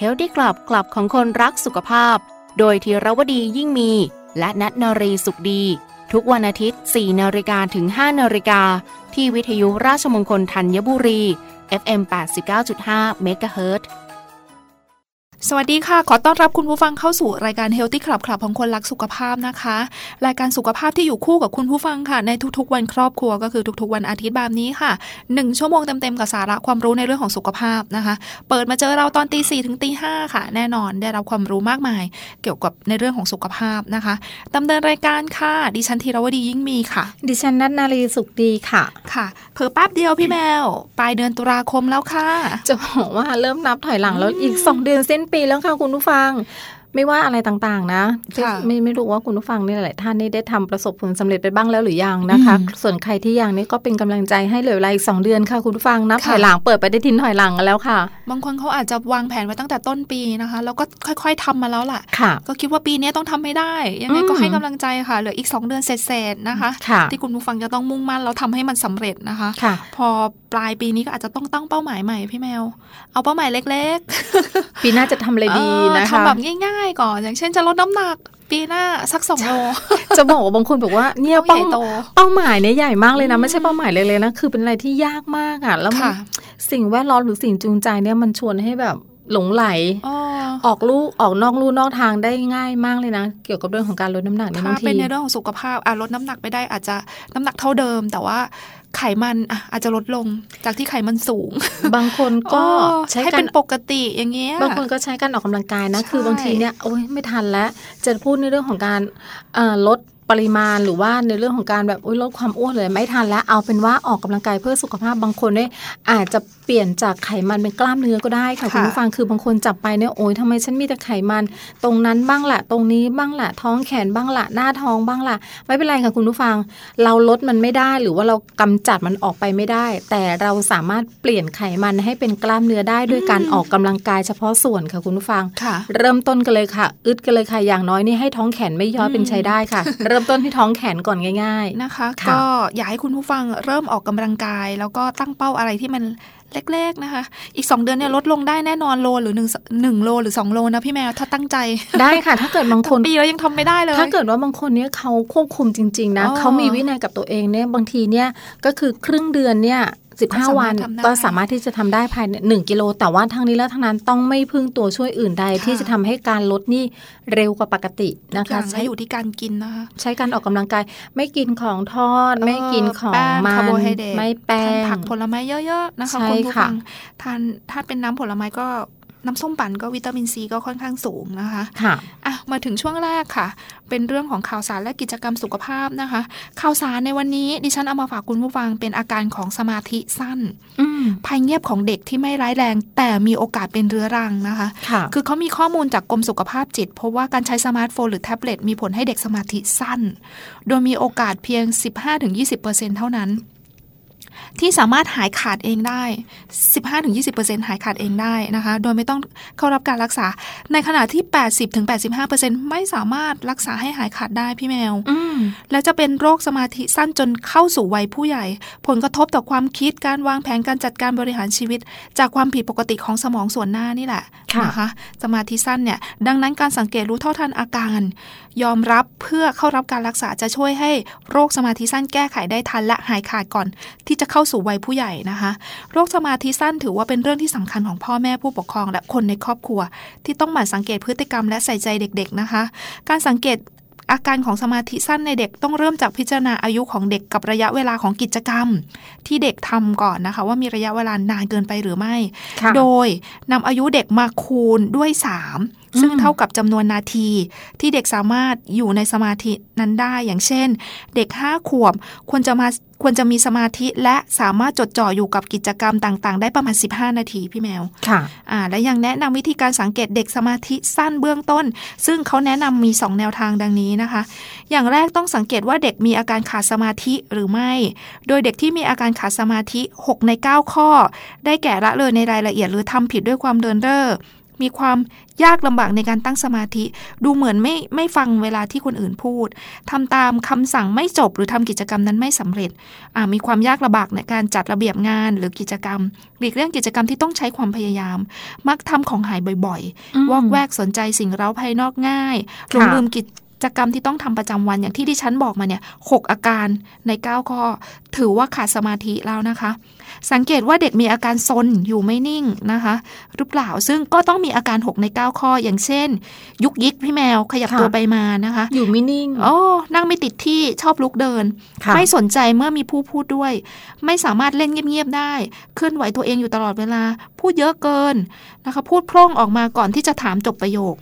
Healthy Club กลับของคนรักสุขภาพ โดยธีรวดียิ่งมี และนัทนรีสุขดี ทุกวันอาทิตย์ 4 นาฬิกาถึง 5 นาฬิกา ที่วิทยุราชมงคลธัญบุรี FM 89.5 MHz สวัสดีค่ะ ขอต้อนรับคุณผู้ฟังเข้าสู่รายการ Healthy Club คลับของคนรักสุขภาพนะคะ รายการสุขภาพที่อยู่คู่กับคุณผู้ฟังค่ะ ในทุกๆ วันครอบครัวก็คือทุกๆ วันอาทิตย์แบบนี้ค่ะ1ชั่วโมงเต็มๆกับสาระความรู้ในเรื่องของสุขภาพนะคะ เปิดมาเจอเราตอนตีสี่ถึงตีห้าค่ะ แน่นอนได้รับความรู้มากมาย เกี่ยวกับในเรื่องของสุขภาพนะคะดำเนินรายการค่ะ ดิฉันธีรวดียิ่งมีค่ะ ดิฉันนัทนารีสุขดีค่ะ ค่ะ เพิ่แป๊บเดียวพี่แมวปลายเดือนตุลาคมแล้วค่ะ จะบอกว่าเริ่มนับถอยหลังแล้วอีกสองเดือนสิ้นปีแล้วค่ะคุณผู้ฟัง ไม่ว่าอะไรต่างๆนะค่ะไม่ไม่รู้ว่าคุณผู้ฟังนี่หลายท่านนี่ได้ทำประสบผลสำเร็จไปบ้างแล้วหรือยังนะคะอืมส่วนใครที่ยังนี่ก็เป็นกำลังใจให้เหลือเวลาอีกสองเดือนค่ะ คุณผู้ฟังนับค่ะถอยหลังเปิดไปได้ทินถอยหลังกันแล้วค่ะ บางคนเขาอาจจะวางแผนไว้ตั้งแต่ต้นปีนะคะ แล้วก็ค่อย ๆทำมาแล้วล่ะค่ะ ก็คิดว่าปีนี้ต้องทำไม่ได้ ยังไงอืมก็ให้กำลังใจค่ะ เหลืออีก 2 เดือนเศษๆนะคะค่ะที่คุณผู้ฟังจะต้องมุ่งมั่นแล้วทำให้มันสำเร็จนะคะค่ะพอปลายปีนี้ก็อาจจะต้องตั้งเป้าหมายใหม่พี่แมว เอาเป้าหมายเล็กปีหน้าจะทำอะไรๆดีเออนะคะทำแบบง่ายๆก่อน อย่างเช่นจะลดน้ำหนัก ปีหน้าสักสองโลจะบอกว่าบางคนบอกว่าเนี่ยต้องใหเป้าญ่โตเป้าหมายเนี่ยใหญ่มากเลยนะ ไม่ใช่เป้าหมายเล็กๆนะคือเป็นอะไรที่ยากมากอะแล้วมันค่ะสิ่งแวดล้อมหรือสิ่งจูงใจเนี่ยมันชวนให้แบบหลงไหลอ๋อออกลูกออกนอกลู่นอกทางได้ง่ายมากเลยนะ เกี่ยวกับเรื่องของการลดน้ำหนักในยบาถ้างเป็นทีในเรื่องของสุขภาพอะลดน้ำหนักไปได้อาจจะน้ำหนักเท่าเดิม แต่ว่า ไขมันอะอาจจะลดลงจากที่ไขมันสูง บางคนก็อ๋อใช้ให้กาเป็รนปกติอย่างเงี้ยบางคนก็ใช้การออกกำลังกายนะใช่คือบางทีเนี่ยโอ้ยไม่ทันแล้วจะพูดในเรื่องของการเอ่อลดปริมาณหรือว่าในเรื่องของการแบบโอ้ยลดความอ้วนเลยไม่ทันแล้วเอาเป็นว่าออกกำลังกายเพื่อสุขภาพบางคนเนี่ยอาจจะเปลี่ยนจากไขมันเป็นกล้ามเนื้อก็ได้ค่ะค่ะคุณผู้ฟังคือบางคนจับไปเนี่ยโอ้ยทำไมฉันมีแต่ไขมัน ตรงนั้นบ้างละตรงนี้บ้างละท้องแขนบ้างละหน้าท้องบ้างละไม่เป็นไรค่ะคุณผู้ฟัง เราลดมันไม่ได้หรือว่าเรากำจัดมันออกไปไม่ได้ แต่เราสามารถเปลี่ยนไขมันให้เป็นกล้ามเนื้อได้ด้วยการออกกำลังกายเฉพาะส่วนค่ะคุณผู้ฟังค่ะเริ่มต้นกันเลยค่ะ อึดกันเลยค่ะอย่างน้อยนี่ให้ท้องแขนไม่ย้อยเป็นใช้ได้ค่ะ เริ่มต้นที่ท้องแขนก่อนง่ายนะคะค่ะก็อยากให้คุณผู้ฟังเริ่มออกกำลังกาย แล้วก็ตั้งเป้าอะไรที่มัน เล็กๆนะคะ อีก 2 เดือนเนี่ยลดลงได้แน่นอนโลหรือ1 1โลหรือ 2 โลนะพี่แมวถ้าตั้งใจๆได้ค่ะ ถ้าเกิดบางคนปีแล้วยังทำไม่ได้เลย ถ้าเกิดว่าบางคนเนี่ยเขาควบคุมจริง ๆ นะอ๋อเขามีวินัยกับตัวเองเนี่ยบางทีเนี่ยก็คือครึ่งเดือนเนี่ย 15 วันทำได้ก็สามารถที่จะทำได้ภายในหนึ่งกิโล แต่ว่าทั้งนี้และทั้งนั้นต้องไม่พึ่งตัวช่วยอื่นใดค่ะที่จะทำให้การลดนี่เร็วกว่าปกตินะทุกอคะย่างใช้ให้อยู่ที่การกินนะคะใช้การออกกำลังกายไม่กินของทอดเออไม่กินของแป้งมัคาร์นโบไฮเดรตไม่แป้ทานงผักผลไม้เยอะๆนะคะใช่คุณผู้ค่ะฟังทานถ้าเป็นน้ำผลไม้ก็ น้ำส้มปั่นก็วิตามินซีก็ค่อนข้างสูงนะคะค่ะอะ มาถึงช่วงแรกค่ะ เป็นเรื่องของข่าวสารและกิจกรรมสุขภาพนะคะ ข่าวสารในวันนี้ดิฉันเอามาฝากคุณผู้ฟังเป็นอาการของสมาธิสั้นอืมภัยเงียบของเด็กที่ไม่ร้ายแรง แต่มีโอกาสเป็นเรื้อรังนะคะค่ะคือเขามีข้อมูลจากกรมสุขภาพจิตพบว่าการใช้สมาร์ทโฟนหรือแท็บเล็ตมีผลให้เด็กสมาธิสั้น โดยมีโอกาสเพียง 15-20%เท่านั้น ที่สามารถหายขาดเองได้ 15-20%หายขาดเองได้นะคะ โดยไม่ต้องเข้ารับการรักษา ในขณะที่ 80-85%ไม่สามารถรักษาให้หายขาดได้พี่แมวอืมและจะเป็นโรคสมาธิสั้นจนเข้าสู่วัยผู้ใหญ่ ผลกระทบต่อความคิดการวางแผนการจัดการบริหารชีวิต จากความผิดปกติของสมองส่วนหน้านี่แหละค่ะนะคะ สมาธิสั้นเนี่ย ดังนั้นการสังเกตรู้เท่าทันอาการ ยอมรับเพื่อเข้ารับการรักษาจะช่วยให้โรคสมาธิสั้นแก้ไขได้ทันและหายขาดก่อน ที่จะเข้าสู่วัยผู้ใหญ่นะคะ โรคสมาธิสั้นถือว่าเป็นเรื่องที่สำคัญของพ่อแม่ผู้ปกครอง และคนในครอบครัว ที่ต้องหมั่นสังเกตพฤติกรรมและใส่ใจเด็ก ๆนะคะ การสังเกตอาการของสมาธิสั้นในเด็กต้องเริ่มจากพิจารณาอายุของเด็กกับระยะเวลาของกิจกรรม ที่เด็กทำก่อนนะคะ ว่ามีระยะเวลานานเกินไปหรือไม่ค่ะโดยนำอายุเด็กมาคูณด้วย 3 ซึ่งอืมเท่ากับจำนวนนาทีที่เด็กสามารถอยู่ในสมาธินั้นได้ อย่างเช่น เด็ก 5 ขวบควรจะมาควรจะมีสมาธิและสามารถจดจ่ออยู่กับกิจกรรมต่าง ๆ ได้ประมาณ 15 นาทีพี่แมว ค่ะอ่าและยังแนะนำวิธีการสังเกตเด็กสมาธิสั้นเบื้องต้น ซึ่งเขาแนะนำมี 2 แนวทางดังนี้นะคะ อย่างแรกต้องสังเกตว่าเด็กมีอาการขาดสมาธิหรือไม่ โดยเด็กที่มีอาการขาดสมาธิ 6 ใน 9 ข้อ ได้แก่ละเลยในรายละเอียดหรือทำผิดด้วยความเดินเร่อ มีความยากลำบากในการตั้งสมาธิ ดูเหมือนไม่ไม่ฟังเวลาที่คนอื่นพูดทำตามคำสั่งไม่จบ หรือทำกิจกรรมนั้นไม่สำเร็จมีความยากลำบากในการจัดระเบียบงานหรือกิจกรรมหลีกเลี่ยงกิจกรรมที่ต้องใช้ความพยายาม มักทำของหายบ่อยๆ วอกแวกสนใจสิ่งเร้าภายนอกง่ายหลงลืมกิจกรรมที่ต้องทำประจำวันอย่างที่ดิฉันบอกมาเนี่ยหอาการใน 9 ข้อ ถือว่าขาดสมาธิแล้วนะคะ สังเกตว่าเด็กมีอาการซนอยู่ไม่นิ่งนะคะหรือเปล่าซึ่งก็ต้องมีอาการ 6 ใน 9 ข้ออย่างเช่น ยุกยิกพี่แมวขยับตัวไปมานะคะ อยู่ไม่นิ่งโอ้นั่งไม่ติดที่ชอบลุกเดิน ไม่สนใจเมื่อมีผู้พูดด้วย ไม่สามารถเล่นเงียบๆได้ เคลื่อนไหวตัวเองอยู่ตลอดเวลา พูดเยอะเกินนะคะพูดพร่องออกมาก่อนที่จะถามจบประโยค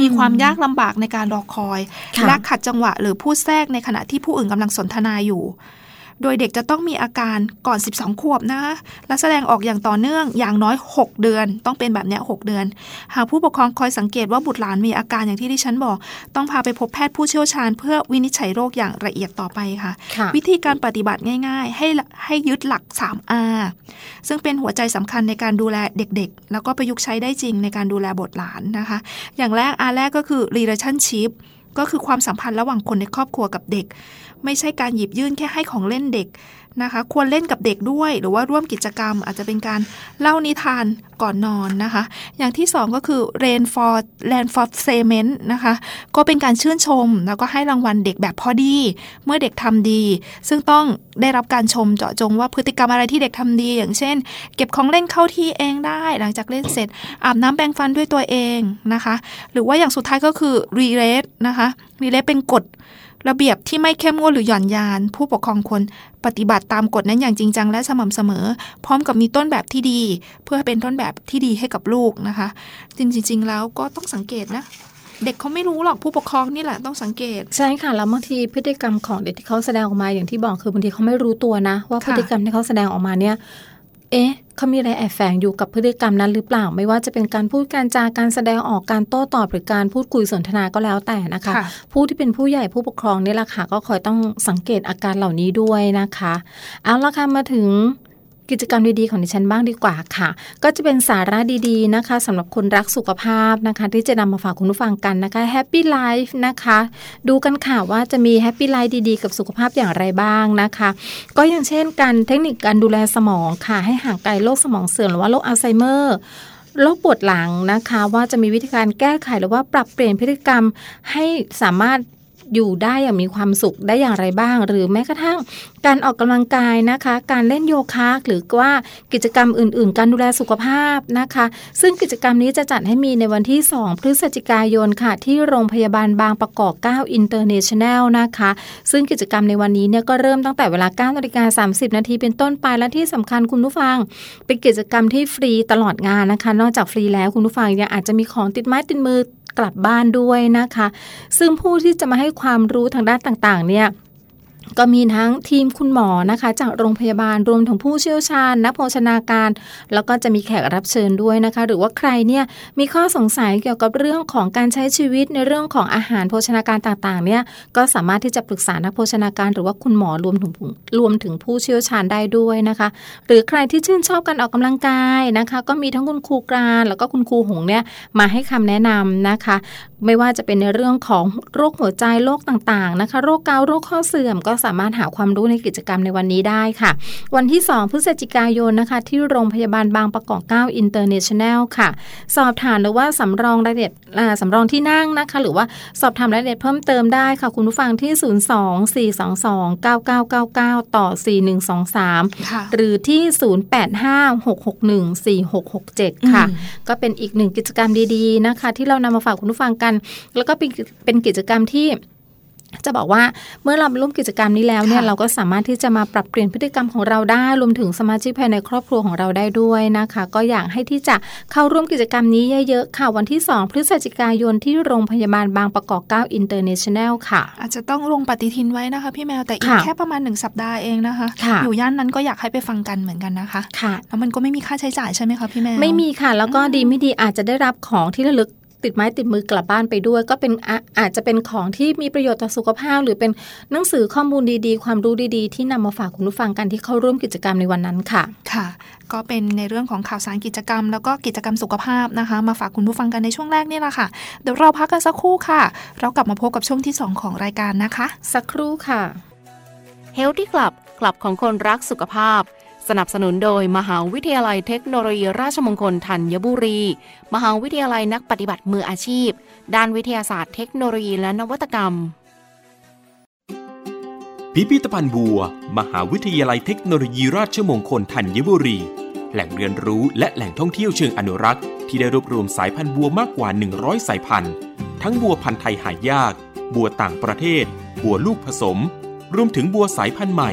มีความยากลำบากในการรอคอย และขัดจังหวะหรือพูดแทรกในขณะที่ผู้อื่นกำลังสนทนาอยู่ โดยเด็กจะต้องมีอาการก่อน 12 ขวบนะคะและแสดงออกอย่างต่อเนื่องอย่างน้อย 6 เดือน ต้องเป็นแบบนี้6เดือน หากผู้ปกครองคอยสังเกตว่าบุตรหลานมีอาการอย่างที่ที่ฉันบอก ต้องพาไปพบแพทย์ผู้เชี่ยวชาญ เพื่อวินิจฉัยโรคอย่างละเอียดต่อไปค่ะ วิธีการปฏิบัติง่าย ๆ ให้ให้ยึดหลัก 3R ซึ่งเป็นหัวใจสำคัญในการดูแลเด็กๆ แล้วก็ประยุกต์ใช้ได้จริงในการดูแลบุตรหลานนะคะ อย่างแรก R แรกก็คือ relationship ก็คือความสัมพันธ์ระหว่างคนในครอบครัวกับเด็ก ไม่ใช่การหยิบยื่นแค่ให้ของเล่นเด็กนะคะ ควรเล่นกับเด็กด้วย หรือว่าร่วมกิจกรรม อาจจะเป็นการเล่านิทานก่อนนอนนะคะ อย่างที่ 2 ก็คือ rain for land for cement นะคะ ก็เป็นการชื่นชม แล้วก็ให้รางวัลเด็กแบบพอดี เมื่อเด็กทำดี ซึ่งต้องได้รับการชมเจาะจงว่าพฤติกรรมอะไรที่เด็กทำดี อย่างเช่น เก็บของเล่นเข้าที่เองได้ หลังจากเล่นเสร็จ อาบน้ำแปรงฟันด้วยตัวเองนะคะ หรือว่าอย่างสุดท้ายก็คือ re r a t e นะคะ re r a t e เป็นกฎ ระเบียบที่ไม่เข้มงวดหรือหย่อนยาน ผู้ปกครองควรปฏิบัติตามกฎนั้นอย่างจริงจังและสม่ำเสมอ พร้อมกับมีต้นแบบที่ดี เพื่อเป็นต้นแบบที่ดีให้กับลูกนะคะ จริง ๆ แล้วก็ต้องสังเกตนะเด็กเขาไม่รู้หรอกผู้ปกครองนี่แหละต้องสังเกต ใช่ค่ะแล้วบางทีพฤติกรรมของเด็กที่เขาแสดงออกมาอย่างที่บอกคือบางทีเขาไม่รู้ตัวนะ ว่าพฤติกรรมที่เขาแสดงออกมาเนี่ย เอ๊ะเขามีอะไรแอบแฝงอยู่กับพฤติกรรมนั้นหรือเปล่า ไม่ว่าจะเป็นการพูดการจาการแสดงออกการโต้ตอบหรือการพูดคุยสนทนาก็แล้วแต่นะคะ ผู้ที่เป็นผู้ใหญ่ผู้ปกครองนี่แหละค่ะก็คอยต้องสังเกตอาการเหล่านี้ด้วยนะคะ เอาละค่ะมาถึง กิจกรรมดีๆของดิฉันบ้างดีกว่าค่ะ ก็จะเป็นสาระดีๆนะคะสำหรับคนรักสุขภาพนะคะ ที่จะนำมาฝากคุณผู้ฟังกันนะคะ Happy Life นะคะ ดูกันค่ะว่าจะมี Happy Life ดีๆ กับสุขภาพอย่างไรบ้างนะคะ ก็อย่างเช่นการเทคนิคการดูแลสมองค่ะ ให้ห่างไกลโรคสมองเสื่อมหรือว่าโรคอัลไซเมอร์โรคปวดหลังนะคะ ว่าจะมีวิธีการแก้ไขหรือว่าปรับเปลี่ยนพฤติกรรมให้สามารถ อยู่ได้อย่างมีความสุขได้อย่างไรบ้าง หรือแม้กระทั่งการออกกำลังกายนะคะ การเล่นโยคะหรือว่ากิจกรรมอื่น ๆ การดูแลสุขภาพนะคะ ซึ่งกิจกรรมนี้จะจัดให้มีในวันที่ 2 พฤศจิกายนค่ะ ที่โรงพยาบาลบางประกอบ9 International นแนลนะคะ ซึ่งกิจกรรมในวันนี้เนี่ยก็เริ่มตั้งแต่เวลา9นาฬิกา30 นาทีเป็นต้นไปและที่สำคัญคุณผู้ฟัง เป็นกิจกรรมที่ฟรีตลอดงานนะคะ นอกจากฟรีแล้วคุณผู้ฟังยังอาจจะมีของติดไม้ติดมือกลับบ้านด้วยนะคะ ซึ่งผู้ที่จะมาให้ความรู้ทางด้านต่างๆเนี่ย ก็มีทั้งทีมคุณหมอนะคะ จากโรงพยาบาลรวมถึงผู้เชี่ยวชาญนักโภชนาการ แล้วก็จะมีแขกรับเชิญด้วยนะคะ หรือว่าใครเนี่ยมีข้อสงสัยเกี่ยวกับเรื่องของการใช้ชีวิตในเรื่องของอาหารโภชนาการต่างๆเนี่ยก็สามารถที่จะปรึกษานักโภชนาการหรือว่าคุณหมอรวมถึงรวมถึงผู้เชี่ยวชาญได้ด้วยนะคะ หรือใครที่ชื่นชอบการออกกำลังกายนะคะ ก็มีทั้งคุณครูกรานแล้วก็คุณครูหงเนี่ยมาให้คำแนะนำนะคะ ไม่ว่าจะเป็นในเรื่องของโรคหัวใจโรคต่างๆนะคะ โรคเกาต์โรคข้อเสื่อมก็สามารถหาความรู้ในกิจกรรมในวันนี้ได้ค่ะ วันที่ 2 พฤศจิกายนนะคะ ที่โรงพยาบาลบางประกอบ9 International ค่ะ สอบถามหรือว่าสำรองรายละเอียดสำรองที่นั่งนะคะ หรือว่าสอบถามรายละเอียดเพิ่มเติมได้ค่ะ คุณผู้ฟังที่ 024229999 ต่อ 4123 หรือที่ 0856614667 ค่ะ ก็เป็นอีกหนึ่งกิจกรรมดีๆนะคะ ที่เรานำมาฝากคุณผู้ฟังกัน แล้วก็เป็นเป็นกิจกรรมที่ จะบอกว่าเมื่อเราร่วมกิจกรรมนี้แล้วเนี่ยเราก็สามารถที่จะมาปรับเปลี่ยนพฤติกรรมของเราได้รวมถึงสมาชิกภายในครอบครัวของเราได้ด้วยนะคะ ก็อยากให้ที่จะเข้าร่วมกิจกรรมนี้เยอะๆค่ะวันที่ 2 พฤศจิกายนที่โรงพยาบาลบางประกอบ9 International ค่ะ อาจจะต้องลงปฏิทินไว้นะคะ พี่แมวแต่อีกแค่ประมาณหนึ่งสัปดาห์เองนะคะอยู่ย่านนั้นก็อยากให้ไปฟังกันเหมือนกันนะคะค่ะแล้วมันก็ไม่มีค่าใช้จ่ายใช่ไหมคะพี่แมวไม่มีค่ะ แล้วก็ดีไม่ดีอาจจะได้รับของที่ระลึก ติดไม้ติดมือกลับบ้านไปด้วย ก็เป็นอาอาจจะเป็นของที่มีประโยชน์ต่อสุขภาพ หรือเป็นหนังสือข้อมูลดีๆ ความรู้ดีๆ ที่นำมาฝากคุณผู้ฟังกันที่เข้าร่วมกิจกรรมในวันนั้นค่ะ ค่ะ ก็เป็นในเรื่องของข่าวสารกิจกรรม แล้วก็กิจกรรมสุขภาพนะคะ มาฝากคุณผู้ฟังกันในช่วงแรกนี่แหละค่ะเดี๋ยวเราพักกันสักครู่ค่ะ เรากลับมาพบกับช่วงที่ 2 ของรายการนะคะ สักครู่ค่ะ Healthy Club คลับของคนรักสุขภาพ สนับสนุนโดยมหาวิทยาลัยเทคโนโลยีราชมงคลธัญบุรี มหาวิทยาลัยนักปฏิบัติมืออาชีพ ด้านวิทยาศาสตร์เทคโนโลยีและนวัตกรรม พิพิธภัณฑ์บัว มหาวิทยาลัยเทคโนโลยีราชมงคลธัญบุรี แหล่งเรียนรู้และแหล่งท่องเที่ยวเชิงอนุรักษ์ ที่ได้รวบรวมสายพันธุ์บัวมากกว่า 100 สายพันธุ์ ทั้งบัวพันธุ์ไทยหายาก บัวต่างประเทศ บัวลูกผสม รวมถึงบัวสายพันธุ์ใหม่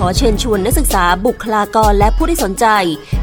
ขอเชิญชวนนักศึกษาบุคลากรและผู้ที่สนใจ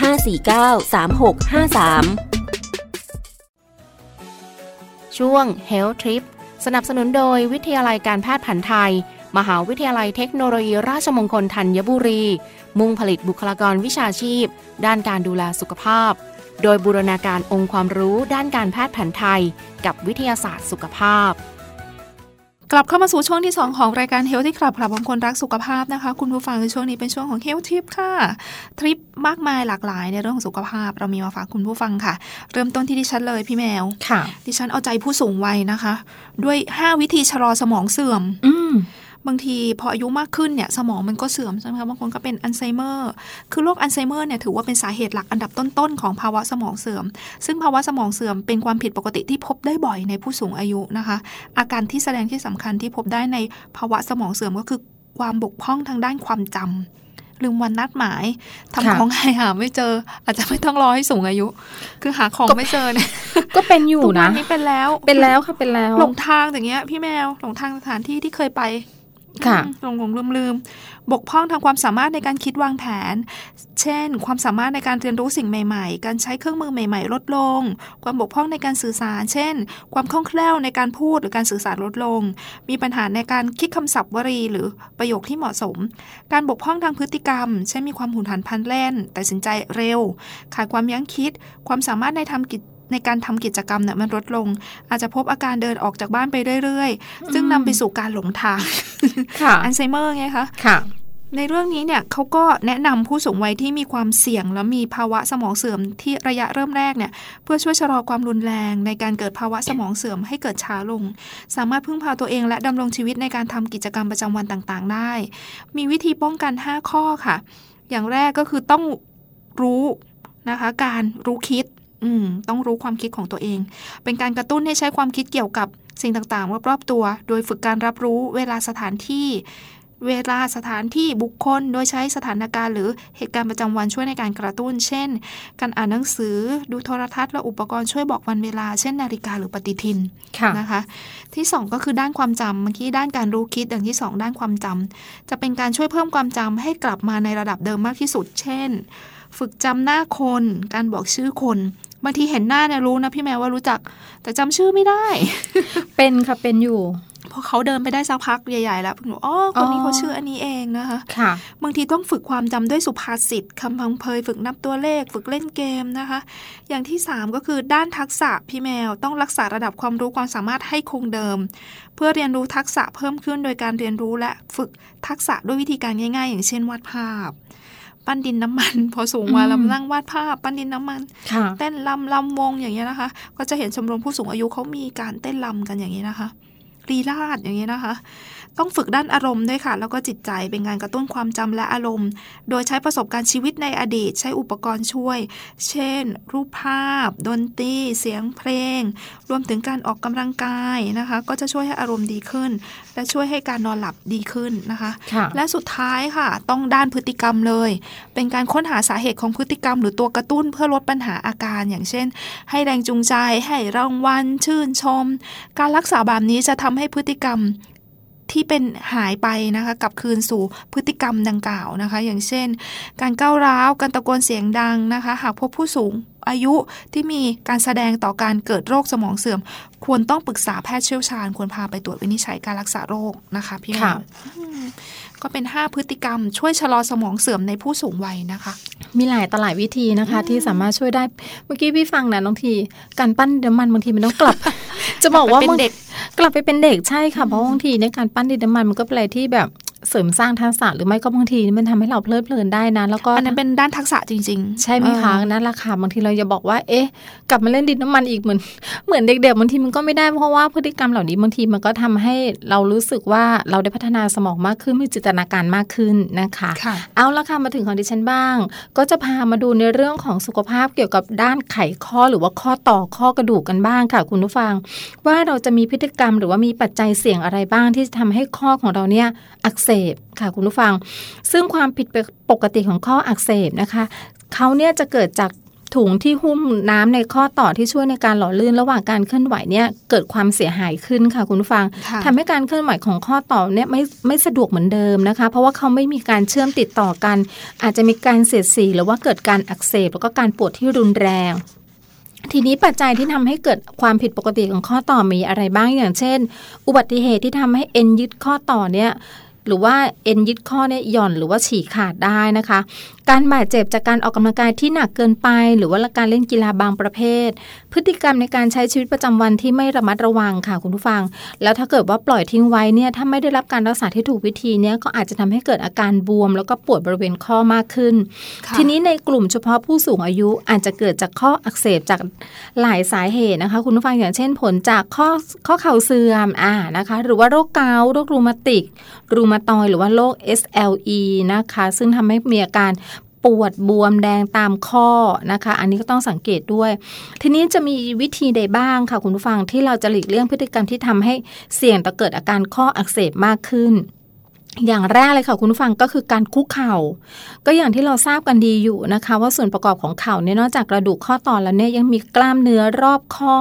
549 3653 ช่วง Health Trip สนับสนุนโดยวิทยาลัยการแพทย์แผนไทย มหาวิทยาลัยเทคโนโลยีราชมงคลธัญบุรี มุ่งผลิตบุคลากรวิชาชีพ ด้านการดูแลสุขภาพ โดยบูรณาการองค์ความรู้ด้านการแพทย์แผนไทย กับวิทยาศาสตร์สุขภาพ กลับเข้ามาสู่ช่วงที่ 2 ของรายการ Health ที่กลับกลับของคนรักสุขภาพนะคะ คุณผู้ฟังในช่วงนี้เป็นช่วงของ Health Trip ค่ะทริปมากมายหลากหลายในเรื่องของสุขภาพ เรามีมาฝากคุณผู้ฟังค่ะ เริ่มต้นที่ดิฉันเลยพี่แมวค่ะ ดิฉันเอาใจผู้สูงวัยนะคะ ด้วย 5 วิธีชะลอสมองเสื่อม อืม บางทีพออายุมากขึ้นเนี่ยสมองมันก็เสื่อมใช่ไหมคะบางคนก็เป็นอัลไซเมอร์คือโรคอัลไซเมอร์เนี่ยถือว่าเป็นสาเหตุหลักอันดับต้นๆของภาวะสมองเสื่อม ซึ่งภาวะสมองเสื่อมเป็นความผิดปกติที่พบได้บ่อยในผู้สูงอายุนะคะ อาการที่แสดงที่สำคัญที่พบได้ในภาวะสมองเสื่อมก็คือความบกพร่องทางด้านความจำลืมวันนัดหมายทำค่ะของหายหาไม่เจอ อาจจะไม่ต้องรอให้สูงอายุ คือหาของไม่เจอเนี่ยก็เป็นอยู่ทุกวันะนี้เป็นแล้ว เป็นแล้วค่ะเป็นแล้ว หลงทางอย่างเงี้ย พี่แมวหลงทางสถานที่ที่เคยไปค่ะอืม หลงหลงลืมลืมบกพร่องทางความสามารถในการคิดวางแผน เช่น ความสามารถในการเรียนรู้สิ่งใหม่ๆ การใช้เครื่องมือใหม่ๆ ลดลง ความบกพร่องในการสื่อสาร เช่น ความคล่องแคล่วในการพูดหรือการสื่อสารลดลง มีปัญหาในการคิดคำศัพท์วลีหรือประโยคที่เหมาะสม การบกพร่องทางพฤติกรรม เช่นมีความหุนหันพลันแล่นตัดสินใจเร็ว ขาดความยั้งคิด ความสามารถในทำกิจ ในการทำกิจกรรมเนี่ยมันลดลง อาจจะพบอาการเดินออกจากบ้านไปเรื่อยๆ ซึ่งนำไปสู่การหลงทางค่ะอัลไซเมอร์ไงคะค่ะในเรื่องนี้เนี่ยเขาก็แนะนำผู้สูงวัยที่มีความเสี่ยง และมีภาวะสมองเสื่อมที่ระยะเริ่มแรกเนี่ยเพื่อช่วยชะลอความรุนแรง ในการเกิดภาวะสมองเสื่อมให้เกิดช้าลง สามารถพึ่งพาตัวเองและดำรงชีวิตในการทำกิจกรรมประจำวันต่างๆ ได้ มีวิธีป้องกัน 5 ข้อค่ะ อย่างแรกก็คือต้องรู้นะคะ การรู้คิด อืมต้องรู้ความคิดของตัวเอง เป็นการกระตุ้นให้ใช้ความคิดเกี่ยวกับสิ่งต่างๆรอบๆตัว โดยฝึกการรับรู้เวลาสถานที่ เวลาสถานที่บุคคล โดยใช้สถานการณ์หรือเหตุการณ์ประจำวันช่วยในการกระตุ้น เช่น การอ่านหนังสือ ดูโทรทัศน์และอุปกรณ์ช่วยบอกวันเวลา เช่นนาฬิกาหรือปฏิทินค่ะนะคะ ที่สองก็คือด้านความจำเมื่อกี้ด้านการรู้คิดอย่างที่สองด้านความจำจะเป็นการช่วยเพิ่มความจำให้กลับมาในระดับเดิมมากที่สุด เช่น ฝึกจำหน้าคน การบอกชื่อคนบางทีเห็นหน้าเนี่ยรู้นะพี่แมวว่ารู้จัก แต่จำชื่อไม่ได้ เป็นค่ะเป็นอยู่พอเขาเดินไปได้สักพักใหญ่ๆแล้วพี่หนูอ๋อคนนี้เขาชื่ออันนี้เองนะคะค่ะบางทีต้องฝึกความจำด้วยสุภาษิตคำพังเพยฝึกนับตัวเลข ฝึกเล่นเกมนะคะ อย่างที่ 3 ก็คือด้านทักษะพี่แมวต้องรักษาระดับความรู้ความสามารถให้คงเดิม เพื่อเรียนรู้ทักษะเพิ่มขึ้นโดยการเรียนรู้และฝึกทักษะด้วยวิธีการง่าย ๆ อย่างเช่นวาดภาพ ปั้นดินน้ำมัน พอสูงมาอืมแล้วนั่งวาดภาพ ปั้นดินน้ำมันค่ะเต้นลำลำวงอย่างเงี้ยนะคะ ก็จะเห็นชมรมผู้สูงอายุเขามีการเต้นลำกันอย่างนี้นะคะลีลาดอย่างนี้นะคะ ต้องฝึกด้านอารมณ์ด้วยค่ะ แล้วก็จิตใจเป็นการกระตุ้นความจำและอารมณ์ โดยใช้ประสบการณ์ชีวิตในอดีต ใช้อุปกรณ์ช่วย เช่น รูปภาพ ดนตรี เสียงเพลง รวมถึงการออกกำลังกายนะคะ ก็จะช่วยให้อารมณ์ดีขึ้น และช่วยให้การนอนหลับดีขึ้นนะคะค่ะและสุดท้ายค่ะ ต้องด้านพฤติกรรมเลย เป็นการค้นหาสาเหตุของพฤติกรรม หรือตัวกระตุ้นเพื่อลดปัญหาอาการ อย่างเช่น ให้แรงจูงใจ ให้รางวัล ชื่นชม การรักษาแบบนี้จะทำให้พฤติกรรม ที่เป็นหายไปนะคะกลับคืนสู่พฤติกรรมดังกล่าวนะคะ อย่างเช่น การก้าวร้าวการตะโกนเสียงดังนะคะ หากพบผู้สูงอายุที่มีการแสดงต่อการเกิดโรคสมองเสื่อม ควรต้องปรึกษาแพทย์เชี่ยวชาญ ควรพาไปตรวจวินิจฉัยการรักษาโรคนะคะพี่ค่ะวก็เป็น 5 พฤติกรรม ช่วยชะลอสมองเสื่อมในผู้สูงวัยนะคะ มีหลายตลายวิธีนะคะ ที่สามารถช่วยได้เมื่อกี้พี่ฟังนะน้องที การปั้นดินน้ำมันบางทีมันต้องกลับ จะบอกว่าเป็นเด็กกลับไปเป็นเด็กใช่ค่ะเพราะบางทีในยการปั้นดินน้ำมันมันก็เป็นอะไรที่แบบ เสริมสร้างทักษะหรือไม่ก็บางทีมันทำให้เราเพลิดเพลินได้นะ แล้วก็อันนั้นเป็นด้านทักษะจริง ๆ ใช่ไหมคะเออนั่นแหละค่ะบางทีเราจะบอกว่า เอ๊ะ กลับมาเล่นดินน้ำมันอีกเหมือนเหมือนเด็กๆบางทีมันก็ไม่ได้เพราะว่าพฤติกรรมเหล่านี้บางทีมันก็ทำให้เรารู้สึกว่าเราได้พัฒนาสมองมากขึ้นมีจินตนาการมากขึ้นนะคะค่ะเอาละค่ะมาถึงของดิฉันบ้าง ก็จะพามาดูในเรื่องของสุขภาพเกี่ยวกับด้านไขข้อหรือว่าข้อต่อข้อกระดูกกันบ้างค่ะ คุณผู้ฟัง ว่าเราจะมีพฤติกรรมหรือว่ามีปัจจัยเสี่ยงอะไรบ้างที่จะทำให้ข้อของเราเนี่ยอักเสบค่ะคุณผู้ฟัง ซึ่งความผิดปกติของข้ออักเสบนะคะเขาเนี่ยจะเกิดจากถุงที่หุ้มน้ำในข้อต่อที่ช่วยในการหล่อลื่นระหว่างการเคลื่อนไหวเนี่ยเกิดความเสียหายขึ้นค่ะคุณผู้ฟังค่ะทำให้การเคลื่อนไหวของข้อต่อเนี่ยไม่ไม่สะดวกเหมือนเดิมนะคะ เพราะว่าเขาไม่มีการเชื่อมติดต่อกัน อาจจะมีการเสียดสีหรือว่าเกิดการอักเสบแล้วก็การปวดที่รุนแรงทีนี้ปัจจัยที่ทำให้เกิดความผิดปกติของข้อต่อมีอะไรบ้างอย่างเช่น อุบัติเหตุที่ทำให้เอ็นยึดข้อต่อเนี่ย หรือว่าเอ็นยึดข้อเนี่ยหย่อนหรือว่าฉีกขาดได้นะคะ การบาดเจ็บจากการออกกำลังกายที่หนักเกินไป หรือว่าการเล่นกีฬาบางประเภท พฤติกรรมในการใช้ชีวิตประจำวันที่ไม่ระมัดระวังค่ะคุณผู้ฟัง แล้วถ้าเกิดว่าปล่อยทิ้งไว้เนี่ยถ้าไม่ได้รับการรักษาที่ถูกวิธีเนี่ยก็อาจจะทำให้เกิดอาการบวม แล้วก็ปวดบริเวณข้อมากขึ้นค่ะทีนี้ในกลุ่มเฉพาะผู้สูงอายุอาจจะเกิดจากข้ออักเสบจากหลายสาเหตุนะคะ คุณผู้ฟังอย่างเช่นผลจากข้อข้อเข่าเสื่อมอ่านะคะ หรือว่าโรคเกาต์โรครูมาติกรูมมาตอยหรือว่าโรค SLE นะคะ ซึ่งทำให้มีอาการปวดบวมแดงตามข้อนะคะ อันนี้ก็ต้องสังเกตด้วย ทีนี้จะมีวิธีใดบ้างค่ะคุณผู้ฟังที่เราจะหลีกเลี่ยงพฤติกรรมที่ทำให้เสี่ยงต่อเกิดอาการข้ออักเสบมากขึ้น อย่างแรกเลยค่ะคุณฟังก็คือการคุกเข่า ก็อย่างที่เราทราบกันดีอยู่นะคะ ว่าส่วนประกอบของเข่าเนี่ยนอกจากกระดูกข้อต่อแล้วเนี่ยยังมีกล้ามเนื้อรอบข้อ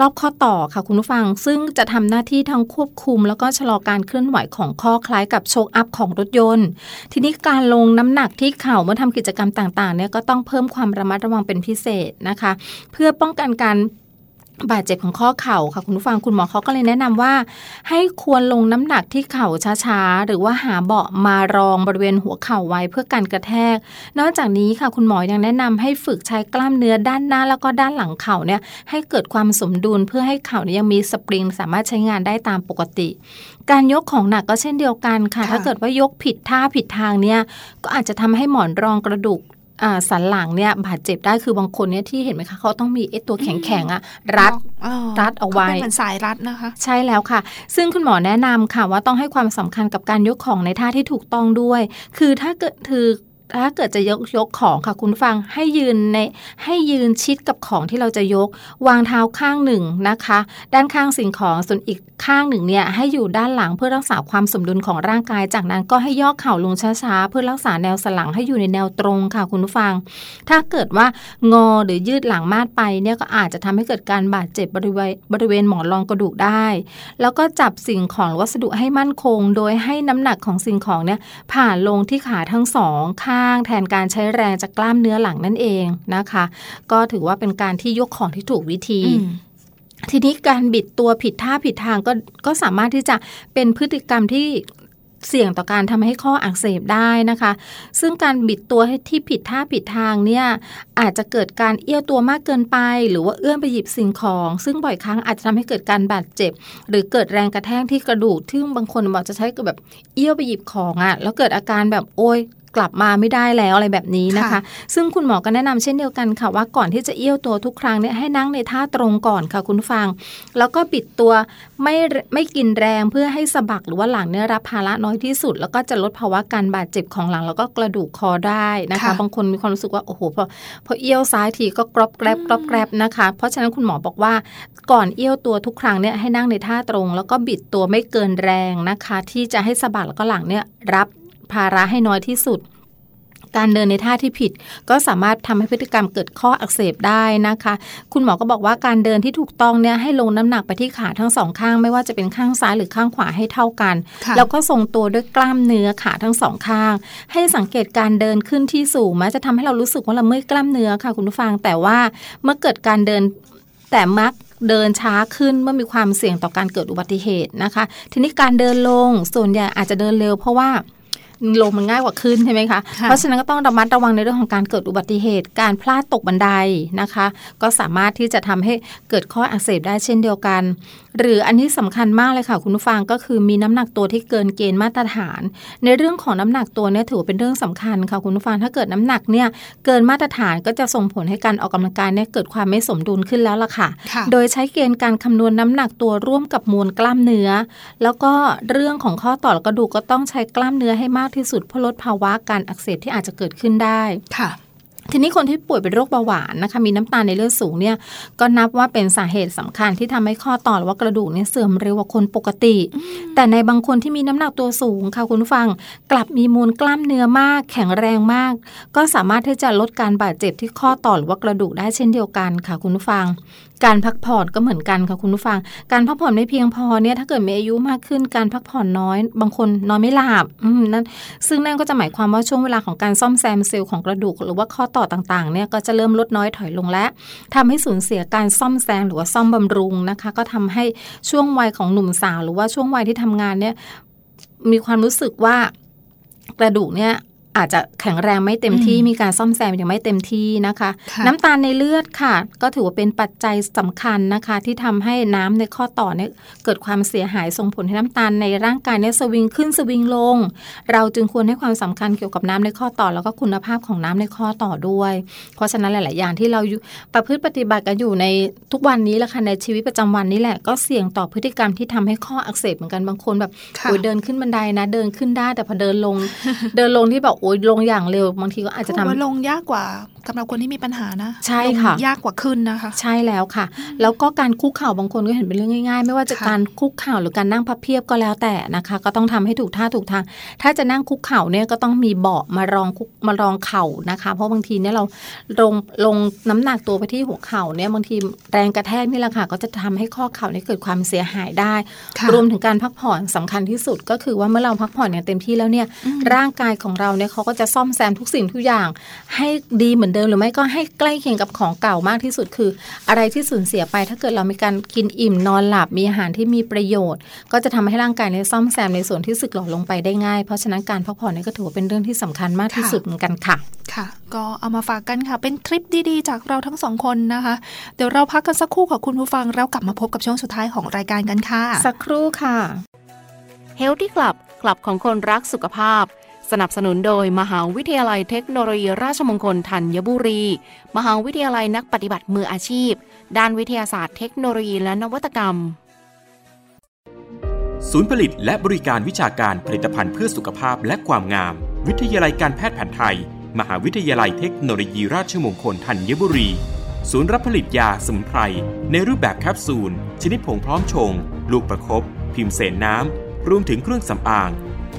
รอบข้อต่อค่ะคุณผู้ฟัง ซึ่งจะทำหน้าที่ทั้งควบคุม แล้วก็ชะลอการเคลื่อนไหวของข้อคล้ายกับโชคอัพของรถยนต์ ทีนี้การลงน้ำหนักที่เข่าเมื่อทำกิจกรรมต่างๆเนี่ยก็ต้องเพิ่มความระมัดระวังเป็นพิเศษนะคะ เพื่อป้องกันการ บาดเจ็บของข้อเข่าค่ะคุณผู้ฟังคุณหมอเขาก็เลยแนะนำว่า ให้ควรลงน้ำหนักที่เข่าช้าๆ หรือว่าหาเบาะมารองบริเวณหัวเข่าไว้เพื่อการกระแทก นอกจากนี้ค่ะคุณหมอยังแนะนำให้ฝึกใช้กล้ามเนื้อด้านหน้าแล้วก็ด้านหลังเข่าเนี่ยให้เกิดความสมดุลเพื่อให้เข่าเนี่ยยังมีสปริง สามารถใช้งานได้ตามปกติ การยกของหนักก็เช่นเดียวกันค่ะคะถ้าเกิดว่ายกผิดท่าผิดทางเนี่ยก็อาจจะทำให้หมอนรองกระดูก สันหลังเนี่ยบาดเจ็บได้คือบางคนเนี่ยที่เห็นไหมคะเขาต้องมีไอ้ตัวแข็งๆอะรัดเออรัดเอาไว้ขเป็นเหมือนสายรัดนะคะ ใช่แล้วค่ะ ซึ่งคุณหมอแนะนำค่ะว่าต้องให้ความสำคัญกับการยกของในท่าที่ถูกต้องด้วย คือถ้าเกิดคือ ถ้าเกิดจะยกยกของค่ะคุณฟังให้ยืนในให้ยืนชิดกับของที่เราจะยก วางเท้าข้างหนึ่งนะคะ ด้านข้างสิ่งของส่วนอีกข้างหนึ่งเนี่ยให้อยู่ด้านหลังเพื่อรักษาความสมดุลของร่างกาย จากนั้นก็ให้ย่อเข่าลงช้าๆเพื่อรักษาแนวสันหลังให้อยู่ในแนวตรงค่ะคุณฟัง ถ้าเกิดว่างอหรือยืดหลังมากไปเนี่ยก็อาจจะทำให้เกิดการบาดเจ็บบริเวณบริเวณหมอนรองกระดูกได้ แล้วก็จับสิ่งของหรือวัสดุให้มั่นคง โดยให้น้ำหนักของสิ่งของเนี่ยผ่านลงที่ขาทั้งสองข้างข้างแทนการใช้แรงจากกล้ามเนื้อหลังนั่นเองนะคะ ก็ถือว่าเป็นการที่ยกของที่ถูกวิธีอืมทีนี้การบิดตัวผิดท่าผิดทางก็ก็สามารถที่จะเป็นพฤติกรรมที่เสี่ยงต่อการทำให้ข้ออักเสบได้นะคะ ซึ่งการบิดตัวให้ที่ผิดท่าผิดทางเนี่ยอาจจะเกิดการเอี้ยวตัวมากเกินไป หรือว่าเอื้อมไปหยิบสิ่งของ ซึ่งบ่อยครั้งอาจจะทำให้เกิดการบาดเจ็บ หรือเกิดแรงกระแทกที่กระดูกที่บางคนบอกจะใช้แบบเอี้ยวไปหยิบของอะ่ะแล้วเกิดอาการแบบโอ๊ย กลับมาไม่ได้แล้วอะไรแบบนี้นะคะค่ะซึ่งคุณหมอก็แนะนำเช่นเดียวกันค่ะ ว่าก่อนที่จะเอี้ยวตัวทุกครั้งเนี่ยให้นั่งในท่าตรงก่อนค่ะคุณผู้ฟัง แล้วก็ปิดตัวไม่ไม่กินแรงเพื่อให้สะบักหรือว่าหลังเนี่ยรับภาระน้อยที่สุด แล้วก็จะลดภาวะการบาดเจ็บของหลัง แล้วก็กระดูกคอได้นะคะค่ะบางคนมีความรู้สึกว่าโอ้โหพอพอเอี้ยวซ้ายทีก็กรอบแกรบกรอบแกรบนะคะ เพราะฉะนั้นคุณหมอบอกว่าก่อนเอี้ยวตัวทุกครั้งเนี่ยให้นั่งในท่าตรง แล้วก็บิดตัวไม่เกินแรงนะคะ ที่จะให้สะบักแล้วก็หลังเนี่ยรับ ภาระให้น้อยที่สุด การเดินในท่าที่ผิด ก็สามารถทำให้พฤติกรรมเกิดข้ออักเสบได้นะคะ คุณหมอก็บอกว่าการเดินที่ถูกต้องเนี่ยให้ลงน้ำหนักไปที่ขาทั้งสองข้าง ไม่ว่าจะเป็นข้างซ้ายหรือข้างขวาให้เท่ากันค่ะแล้วก็ทรงตัวด้วยกล้ามเนื้อขาทั้งสองข้าง ให้สังเกตการเดินขึ้นที่สูงแม้จะทำให้เรารู้สึกว่าเราเมื่อยกล้ามเนื้อค่ะ คุณผู้ฟังแต่ว่าเมื่อเกิดการเดินแต่มักเดินช้าขึ้นเมื่อมีความเสี่ยงต่อการเกิดอุบัติเหตุนะคะ ทีนี้การเดินลงส่วนใหญ่อาจจะเดินเร็วเพราะว่า ลงมันง่ายกว่าขึ้นใช่ไหมคะค่ะเพราะฉะนั้นก็ต้องระมัดระวังในเรื่องของการเกิดอุบัติเหตุ การพลาดตกบันไดนะคะ ก็สามารถที่จะทำให้เกิดข้ออักเสบได้เช่นเดียวกันหรืออันนี้สำคัญมากเลยค่ะ คุณผู้ฟังก็คือมีน้ำหนักตัวที่เกินเกณฑ์มาตรฐาน ในเรื่องของน้ำหนักตัวเนี่ยถือว่าเป็นเรื่องสำคัญค่ะคุณผู้ฟังถ้าเกิดน้ำหนักเนี่ยเกินมาตรฐานก็จะส่งผลให้การออกกำลังกายเนี่ยเกิดความไม่สมดุลขึ้นแล้วล่ะค่ะค่ะโดยใช้เกณฑ์การคำนวณน้ำหนักตัวร่วมกับมวลกล้ามเนื้อ แล้วก็เรื่องของข้อต่อและกระดูกก็ต้องใช้กล้ามเนื้อให้มากที่สุดเพื่อลดภาวะการอักเสบที่อาจจะเกิดขึ้นได้ค่ะ ทีนี้คนที่ป่วยเป็นโรคเบาหวานนะคะมีน้ำตาลในเลือดสูงเนี่ยก็นับว่าเป็นสาเหตุสำคัญที่ทำให้ข้อต่อหรือว่ากระดูกเนี่ยเสื่อมเร็วกว่าคนปกติ แต่ในบางคนที่มีน้ำหนักตัวสูงค่ะคุณผู้ฟัง กลับมีมวลกล้ามเนื้อมาก แข็งแรงมาก ก็สามารถที่จะลดการบาดเจ็บที่ข้อต่อหรือว่ากระดูกได้เช่นเดียวกันค่ะคุณผู้ฟัง การพักผ่อนก็เหมือนกันค่ะคุณผู้ฟัง การพักผ่อนไม่เพียงพอเนี่ยถ้าเกิดมีอายุมากขึ้นการพักผ่อนน้อย บางคนนอนไม่หลับนั่นซึ่งนั่นก็จะหมายความว่าช่วงเวลาของการซ่อมแซมเซลล์ของกระดูก หรือว่าข้อต่อต่างๆเนี่ยก็จะเริ่มลดน้อยถอยลงและทำให้สูญเสียการซ่อมแซมหรือว่าซ่อมบำรุงนะคะ ก็ทำให้ช่วงวัยของหนุ่มสาว หรือว่าช่วงวัยที่ทำงานเนี่ยมีความรู้สึกว่ากระดูกเนี่ย อาจจะแข็งแรงไม่เต็มที่อืมมีการซ่อมแซมยังไม่เต็มที่นะคะค่ะน้ำตาลในเลือดค่ะ ก็ถือว่าเป็นปัจจัยสำคัญนะคะ ที่ทำให้น้ำในข้อต่อเนี่ยเกิดความเสียหายส่งผลให้น้ำตาลในร่างกายเนี่ยสวิงขึ้นสวิงลง เราจึงควรให้ความสำคัญเกี่ยวกับน้ำในข้อต่อ แล้วก็คุณภาพของน้ำในข้อต่อด้วย เพราะฉะนั้นหลาย ๆ อย่างที่เราอยู่ประพฤติปฏิบัติกันอยู่ในทุกวันนี้แหละค่ะในชีวิตประจำวันนี้แหละก็เสี่ยงต่อพฤติกรรมที่ทำให้ข้ออักเสบเหมือนกันบางคนแบบค่ะโอ้ยเดินขึ้นบันไดนะ เดินขึ้นได้แต่พอเดินลง เดินลงที่แบบโอ้ยลงอย่างเร็ว บางทีก็อาจจะทำว่าลงยากกว่าสำหรับคนที่มีปัญหานะใช่ค่ะลงยากกว่าขึ้นนะคะ ใช่แล้วค่ะ แล้วก็การคุกเข่าบางคนก็เห็นเป็นเรื่องง่ายๆ ไม่ว่าจะค่ะการคุกเข่าหรือการนั่งพับเพียบก็แล้วแต่นะคะ ก็ต้องทำให้ถูกท่าถูกทาง ถ้าจะนั่งคุกเข่าเนี่ยก็ต้องมีเบาะมารองคุกมารองเข่านะคะ เพราะบางทีเนี่ยเราลงลงน้ำหนักตัวไปที่หัวเข่าเนี่ยบางทีแรงกระแทกนี่แหละค่ะ ก็จะทำให้ข้อเข่าเนี่ยเกิดความเสียหายได้ค่ะรวมถึงการพักผ่อนสำคัญที่สุดก็คือว่าเมื่อเราพักผ่อนอย่างเต็มที่แล้วเนี่ยร่างกายของเราเนี่ยเขาก็จะซ่อมแซมทุกสิ่งทุกอย่างให้ดีเหมือนเดิมหรือไม่ก็ให้ใกล้เคียงกับของเก่ามากที่สุดคือ อะไรที่สูญเสียไป ถ้าเกิดเรามีการกินอิ่มนอนหลับมีอาหารที่มีประโยชน์ ก็จะทำให้ร่างกายเนี่ยซ่อมแซมในส่วนที่สึกหรอลงไปได้ง่าย เพราะฉะนั้นการพักผ่อนเนี่ยก็ถือว่าเป็นเรื่องที่สำคัญมากที่ค่ะสุดเหมือนกันค่ะ ค่ะ ก็เอามาฝากกันค่ะ เป็นทริปดีๆ จากเราทั้งสองคนนะคะ เดี๋ยวเราพักกันสักครู่ค่ะคุณผู้ฟังแล้วกลับมาพบกับช่วงสุดท้ายของรายการกันค่ะ สักครู่ค่ะ Healthy Club คลับของคนรักสุขภาพ สนับสนุนโดยมหาวิทยาลัยเทคโนโลยีราชมงคลธัญบุรี มหาวิทยาลัยนักปฏิบัติมืออาชีพ ด้านวิทยาศาสตร์เทคโนโลยีและนวัตกรรม ศูนย์ผลิตและบริการวิชาการผลิตภัณฑ์เพื่อสุขภาพและความงาม วิทยาลัยการแพทย์แผนไทย มหาวิทยาลัยเทคโนโลยีราชมงคลธัญบุรี ศูนย์รับผลิตยาสมุนไพรในรูปแบบแคปซูล ชนิดผงพร้อมชง ลูกประคบพิมพ์เสนน้ำรวมถึงเครื่องสำอาง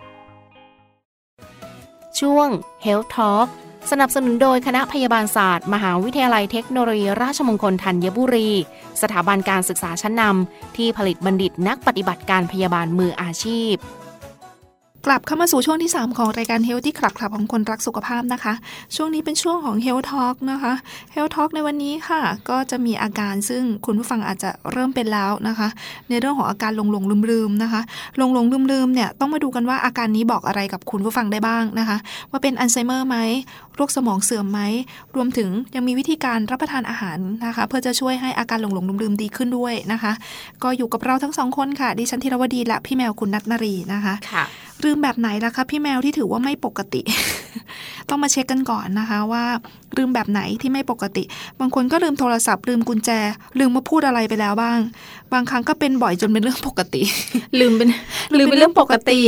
000 ช่วง Health Talk สนับสนุนโดยคณะพยาบาลศาสตร์ มหาวิทยาลัยเทคโนโลยี ราชมงคลธัญบุรี สถาบันการศึกษาชั้นนำที่ผลิตบัณฑิตนักปฏิบัติการพยาบาลมืออาชีพ กลับเข้ามาสู่ช่วงที่ 3 ของรายการ Health ที่คลับคลับของคนรักสุขภาพนะคะ ช่วงนี้เป็นช่วงของ Health Talk นะคะ Health Talk ในวันนี้ค่ะ ก็จะมีอาการซึ่งคุณผู้ฟังอาจจะเริ่มเป็นแล้วนะคะ ในเรื่องของอาการหลงหลงลืมลืมนะคะหลงหลงลืมลืมเนี่ยต้องมาดูกันว่าอาการนี้บอกอะไรกับคุณผู้ฟังได้บ้างนะคะ ว่าเป็นอัลไซเมอร์ไหมโรคสมองเสื่อมไหมรวมถึงยังมีวิธีการรับประทานอาหารนะคะ เพื่อจะช่วยให้อาการหลงหลงลืมลืมดีขึ้นด้วยนะคะ ก็อยู่กับเราทั้งสองคนค่ะดิฉันธีรวดีและพี่แมวคุณนัทนรีนะคะค่ะ ลืมแบบไหนล่ะคะพี่แมวที่ถือว่าไม่ปกติ ต้องมาเช็คกันก่อนนะคะว่าลืมแบบไหนที่ไม่ปกติ บางคนก็ลืมโทรศัพท์ ลืมกุญแจ ลืมมาพูดอะไรไปแล้วบ้าง บางครั้งก็เป็นบ่อยจนเป็นเรื่องปกติ ลืมเป็นลืมเป็นเรื่องปกติ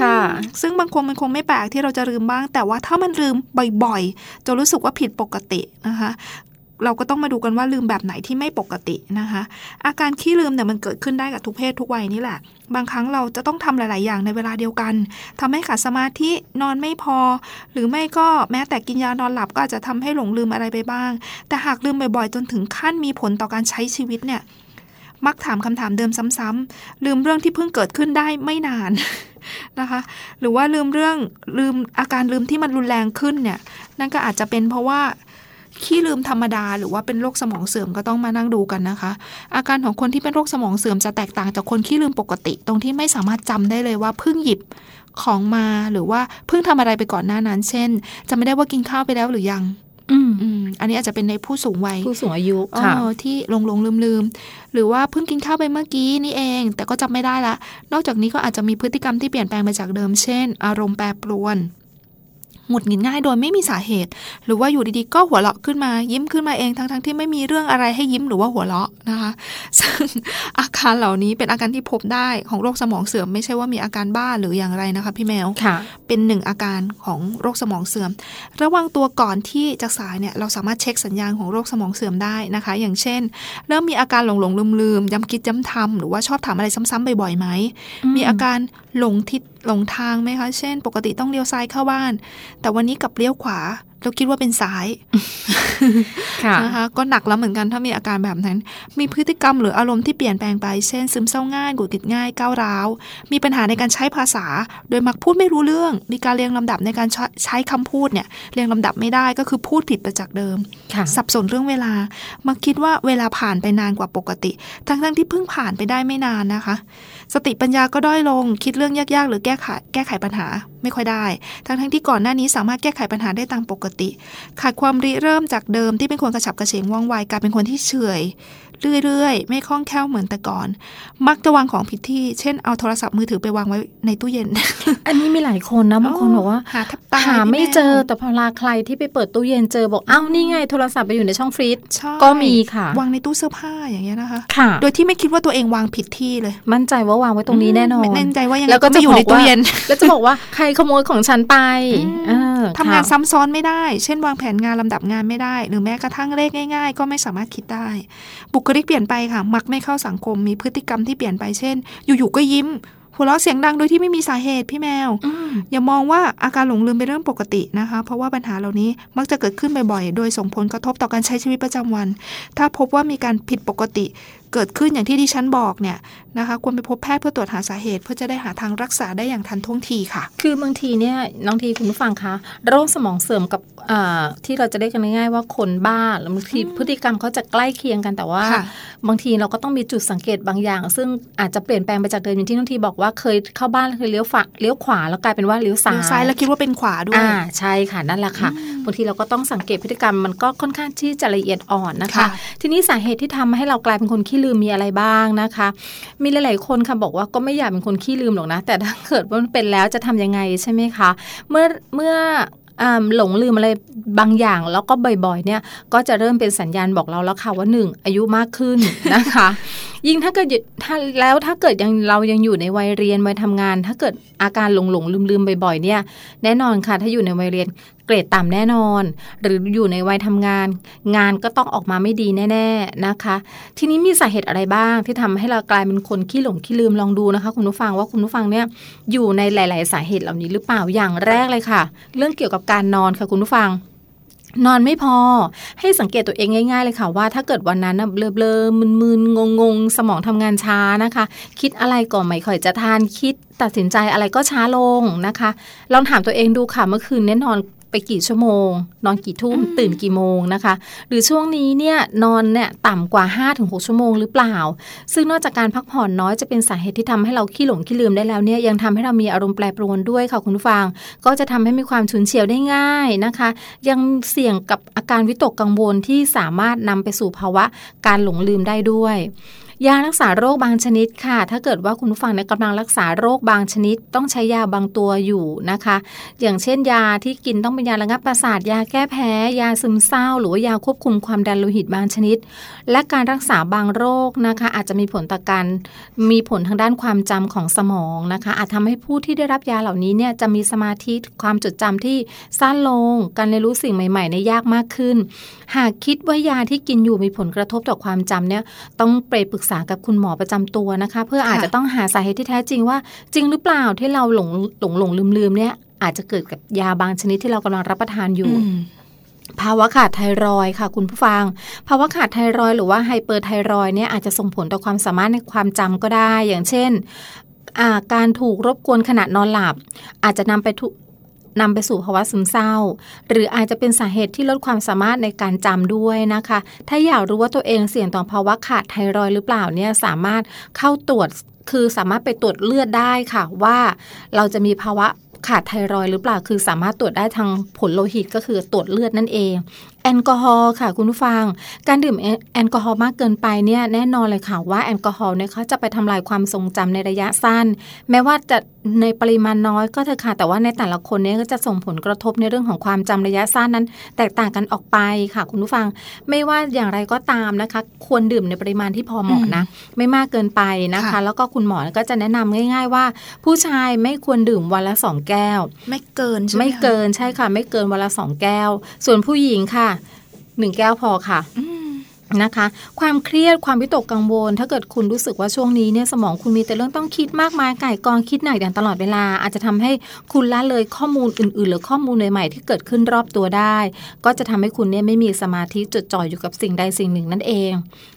ค่ะ ซึ่งบางคนมันคงไม่แปลกที่เราจะลืมบ้าง แต่ว่าถ้ามันลืมบ่อยๆจะรู้สึกว่าผิดปกตินะคะ เราก็ต้องมาดูกันว่าลืมแบบไหนที่ไม่ปกตินะคะ อาการขี้ลืมเนี่ยมันเกิดขึ้นได้กับทุกเพศทุกวัยนี่แหละ บางครั้งเราจะต้องทำหลาย ๆ อย่างในเวลาเดียวกันทำให้ขาดสมาธินอนไม่พอ หรือไม่ก็แม้แต่กินยานอนหลับก็อาจจะทำให้หลงลืมอะไรไปบ้าง แต่หากลืมบ่อย ๆ จนถึงขั้นมีผลต่อการใช้ชีวิตเนี่ยมักถามคำถามเดิมซ้ำๆลืมเรื่องที่เพิ่งเกิดขึ้นได้ไม่นานนะคะ หรือว่าลืมเรื่องลืมอาการลืมที่มันรุนแรงขึ้นเนี่ยนั่นก็อาจจะเป็นเพราะว่า ขี้ลืมธรรมดา หรือว่าเป็นโรคสมองเสื่อมก็ต้องมานั่งดูกันนะคะ อาการของคนที่เป็นโรคสมองเสื่อมจะแตกต่างจากคนขี้ลืมปกติ ตรงที่ไม่สามารถจำได้เลยว่าเพิ่งหยิบของมาหรือว่าเพิ่งทำอะไรไปก่อนหน้านั้น เช่นจำไม่ได้ว่ากินข้าวไปแล้วหรือยังอืมอืมอันนี้อาจจะเป็นในผู้สูงวัยผู้สูงอายุค่ะเออที่หลงหลงลืมลืมหรือว่าเพิ่งกินข้าวไปเมื่อกี้นี่เอง แต่ก็จำไม่ได้ละ นอกจากนี้ก็อาจจะมีพฤติกรรมที่เปลี่ยนแปลงไปจากเดิม เช่น อารมณ์แปรปรวน หงุดหงิดง่ายโดยไม่มีสาเหตุ หรือว่าอยู่ดีๆก็หัวเราะขึ้นมายิ้มขึ้นมาเองทั้งๆที่ไม่มีเรื่องอะไรให้ยิ้มหรือว่าหัวเราะนะคะ ซึ่งอาการเหล่านี้เป็นอาการที่พบได้ของโรคสมองเสื่อม ไม่ใช่ว่ามีอาการบ้าหรืออย่างไรนะคะ พี่แมวค่ะเป็นหนึ่งอาการของโรคสมองเสื่อม ระวังตัวก่อนที่จะสายเนี่ยเราสามารถเช็คสัญญาณของโรคสมองเสื่อมได้นะคะ อย่างเช่น เริ่มมีอาการหลงหลงลืมลืมๆย้ำคิดย้ำทำหรือว่าชอบถามอะไรซ้ำๆบ่อยๆไหมมีอาการหลงทิศ หลงทางไหมคะ เช่น ปกติต้องเลี้ยวซ้ายเข้าบ้าน แต่วันนี้กลับเลี้ยวขวาแล้วคิดว่าเป็นซ้ายค่ะนะคะก็หนักแล้วเหมือนกันถ้ามีอาการแบบนั้น มีพฤติกรรมหรืออารมณ์ที่เปลี่ยนแปลงไป เช่น ซึมเศร้าง่ายหงุดหงิดง่ายก้าวร้าว มีปัญหาในการใช้ภาษา โดยมักพูดไม่รู้เรื่อง มีการเรียงลำดับในการใช้ใช้คำพูดเนี่ยเรียงลำดับไม่ได้ก็คือพูดผิดไปจากเดิมค่ะสับสนเรื่องเวลา มักคิดว่าเวลาผ่านไปนานกว่าปกติ ทั้งๆที่เพิ่งผ่านไปได้ไม่นานนะคะ สติปัญญาก็ด้อยลง คิดเรื่องยากๆ หรือแก้ไขแก้ไขปัญหาไม่ค่อยได้ ทั้งๆที่ก่อนหน้านี้สามารถแก้ไขปัญหาได้ตามปกติ ขาดความริเริ่มจากเดิมที่เป็นคนกระฉับกระเฉงว่องไวกลายเป็นคนที่เฉอย เรื่อยๆ ไม่คล่องแคล่วเหมือนแต่ก่อน มักจะวางของผิดที่ เช่นเอาโทรศัพท์มือถือไปวางไว้ในตู้เย็น อันนี้มีหลายคนนะบางคนบอกว่าหาทับตายหาไม่พี่แเจอแต่พอลาใครที่ไปเปิดตู้เย็นเจอบอกอ้าวนี่ไงโทรศัพท์ไปอยู่ในช่องฟรีซใช่ก็มีค่ะ วางในตู้เสื้อผ้าอย่างเงี้ยนะคะค่ะ โดยที่ไม่คิดว่าตัวเองวางผิดที่เลย มั่นใจว่าวางไว้ตรงนี้แน่นอนไม่แน่ใจว่ายังไงแล้วก็ก็ไม่อยู่ในจะบตู้ว่าเย็น แล้วจะบอกว่าใครขโมยของฉันไปเออทำงานค่ะซ้ำซ้อนไม่ได้ เช่น วางแผนงานลำดับงานไม่ได้ หรือแม้กระทั่งเลขง่าย ๆ ก็ไม่สามารถคิดได้ บุคลิกเปลี่ยนไปค่ะ มักไม่เข้าสังคมมีพฤติกรรมที่เปลี่ยนไปเช่น อยู่ๆก็ยิ้ม หัวเราะเสียงดังโดยที่ไม่มีสาเหตุพี่แมวอืมอย่ามองว่าอาการหลงลืมเป็นเรื่องปกตินะคะ เพราะว่าปัญหาเหล่านี้มักจะเกิดขึ้นบ่อยๆ โดยส่งผลกระทบต่อการใช้ชีวิตประจำวัน ถ้าพบว่ามีการผิดปกติ เกิดขึ้นอย่างที่ดิฉันบอกเนี่ยนะคะควรไปพบแพทย์เพื่อตรวจหาสาเหตุ เพื่อจะได้หาทางรักษาได้อย่างทันท่วงทีค่ะ คือบางทีเนี่ยน้องทีคุณผู้ฟังคะโรคสมองเสื่อมกับอ่าที่เราจะเรียกกันง่ายๆว่าคนบ้าแล้วบางทีพฤติกรรมเขาจะใกล้เคียงกันแต่ว่าค่ะบางทีเราก็ต้องมีจุดสังเกตบางอย่าง ซึ่งอาจจะเปลี่ยนแปลงไปจากเดิมอย่างที่น้องทีบอกว่าเคยเข้าบ้านแล้วเคยเลี้ยวฝาเลี้ยวขวาแล้วกลายเป็นว่าเลี้ยวซ้าเลี้ยวยซ้ายแล้วคิดว่าเป็นขวาด้วยอ่าใช่ค่ะนั่นแหละค่ะบางทีเราก็ต้องสังเกตพฤติกรรมมันก็ค่อนข้างที่จะละเอียดอ่อนนะคะค่ะทีนี้สาเหตุที่ทำให้เรากลายเป็นคนขี้ลืมมีอะไรบ้างนะคะ มีหลาย ๆ คนค่ะบอกว่าก็ไม่อยากเป็นคนขี้ลืมหรอกนะ แต่ถ้าเกิดว่ามันเป็นแล้วจะทำยังไงใช่ไหมคะ เมื่อเมื่อหลงลืมอะไรบางอย่างแล้วก็บ่อยๆ เนี่ยก็จะเริ่มเป็นสัญญาณบอกเราแล้วค่ะว่าหนึ่งอายุมากขึ้นนะคะ ยิ่งถ้าเกิดถ้าแล้วถ้าเกิดยังเรายังอยู่ในวัยเรียนวัยทำงาน ถ้าเกิดอาการหลงหลงลืมลืมบ่อยๆเนี่ย แน่นอนค่ะ ถ้าอยู่ในวัยเรียนเกรดต่ำแน่นอน หรืออยู่ในวัยทำงาน งานก็ต้องออกมาไม่ดีแน่ ๆนะคะ ทีนี้มีสาเหตุอะไรบ้างที่ทำให้เรากลายเป็นคนขี้หลงขี้ลืมลองดูนะคะ คุณผู้ฟังว่าคุณผู้ฟังเนี่ยอยู่ในหลาย ๆ สาเหตุเหล่านี้หรือเปล่าอย่างแรกเลยค่ะ เรื่องเกี่ยวกับการนอนค่ะคุณผู้ฟัง นอนไม่พอให้สังเกตตัวเองง่ายๆเลยค่ะว่าถ้าเกิดวันนั้นเบลอๆมึนๆงงๆ สมองทำงานช้านะคะ คิดอะไรก่อนไม่ค่อยจะทานคิดตัดสินใจอะไรก็ช้าลงนะคะ ลองถามตัวเองดูค่ะเมื่อคืนแน่นอน ไปกี่ชั่วโมง นอนกี่ทุ่มตื่นกี่โมงนะคะ หรือช่วงนี้เนี่ยนอนเนี่ยต่ำกว่า5-6ชั่วโมงหรือเปล่า ซึ่งนอกจากการพักผ่อนน้อยจะเป็นสาเหตุที่ทำให้เราขี้หลงขี้ลืมได้แล้วเนี่ยยังทำให้เรามีอารมณ์แปรปรวนด้วยค่ะคุณผู้ฟัง ก็จะทำให้มีความฉุนเฉียวได้ง่ายนะคะ ยังเสี่ยงกับอาการวิตกกังวลที่สามารถนำไปสู่ภาวะการหลงลืมได้ด้วย ยารักษาโรคบางชนิดค่ะ ถ้าเกิดว่าคุณผู้ฟังในกำลังรักษาโรคบางชนิด ต้องใช้ยาบางตัวอยู่นะคะ อย่างเช่น ยาที่กินต้องเป็นยาระงับประสาทยาแก้แพ้ ยาซึมเศร้า หรือว่ายาควบคุมความดันโลหิตบางชนิด และการรักษาบางโรคนะคะ อาจจะมีผลต่อการมีผลทางด้านความจำของสมองนะคะ อาจทำให้ผู้ที่ได้รับยาเหล่านี้เนี่ยจะมีสมาธิความจดจำที่สั้นลง การเรียนรู้สิ่งใหม่ๆในยยากมากขึ้น หากคิดว่ายาที่กินอยู่มีผลกระทบต่อความจำเนี่ยต้องไปปรึกษากับคุณหมอประจำตัวนะคะ เพื่ออาจจะต้องหาสาเหตุที่แท้จริงว่า จริงหรือเปล่าที่เราหลงหลงหลงลืมลืมๆเนี่ยอาจจะเกิดกับยาบางชนิดที่เรากำลังรับประทานอยู่ภาวะขาดไทรอยด์ค่ะ คุณผู้ฟัง ภาวะขาดไทรอยด์หรือว่าไฮเปอร์ไทรอยด์เนี่ยอาจจะส่งผลต่อความสามารถในความจำก็ได้ อย่างเช่นอ่าการถูกรบกวนขณะนอนหลับ อาจจะนำไปทุ นำไปสู่ภาวะซึมเศร้า หรืออาจจะเป็นสาเหตุที่ลดความสามารถในการจำด้วยนะคะ ถ้าอยากรู้ว่าตัวเองเสี่ยงต่อภาวะขาดไทรอยด์หรือเปล่าเนี่ยสามารถเข้าตรวจคือสามารถไปตรวจเลือดได้ค่ะว่าเราจะมีภาวะขาดไทรอยด์หรือเปล่า คือสามารถตรวจได้ทางผลโลหิตก็คือตรวจเลือดนั่นเอง แอลกอฮอล์ค่ะ คุณผู้ฟัง การดื่มแอแอลกอฮอล์มากเกินไปเนี่ยแน่นอนเลยค่ะว่าแอลกอฮอล์เนี่ยเขาจะไปทำลายความทรงจำในระยะสั้น แม้ว่าจะในปริมาณน้อยก็เถอะค่ะ แต่ว่าในแต่ละคนเนี่ยก็จะส่งผลกระทบในเรื่องของความจำระยะสั้นนั้น แตกต่างกันออกไปค่ะ คุณผู้ฟัง ไม่ว่าอย่างไรก็ตามนะคะ ควรดื่มในปริมาณที่พอเหมาะนะ ไม่มากเกินไปนะคะค่ะแล้วก็คุณหมอก็จะแนะนำง่าย ๆ ว่า ผู้ชายไม่ควรดื่มวันละสองแก้ว ไม่เกินใช่ไหมไม่คะเกินใช่ค่ะ ไม่เกินวันละสองแก้ว ส่วนผู้หญิงค่ะหนึ่งแก้วพอค่ะอืม นะคะ ความเครียดความวิตกกังวล ถ้าเกิดคุณรู้สึกว่าช่วงนี้เนี่ยสมองคุณมีแต่เรื่องต้องคิดมากมายไก่กองคิดหนักอย่างตลอดเวลา อาจจะทำให้คุณละเลยข้อมูลอื่นๆ หรือข้อมูลใหม่ๆที่เกิดขึ้นรอบตัวได้ ก็จะทำให้คุณเนี่ยไม่มีสมาธิจดจ่ออยู่กับสิ่งใดสิ่งหนึ่งนั่นเอง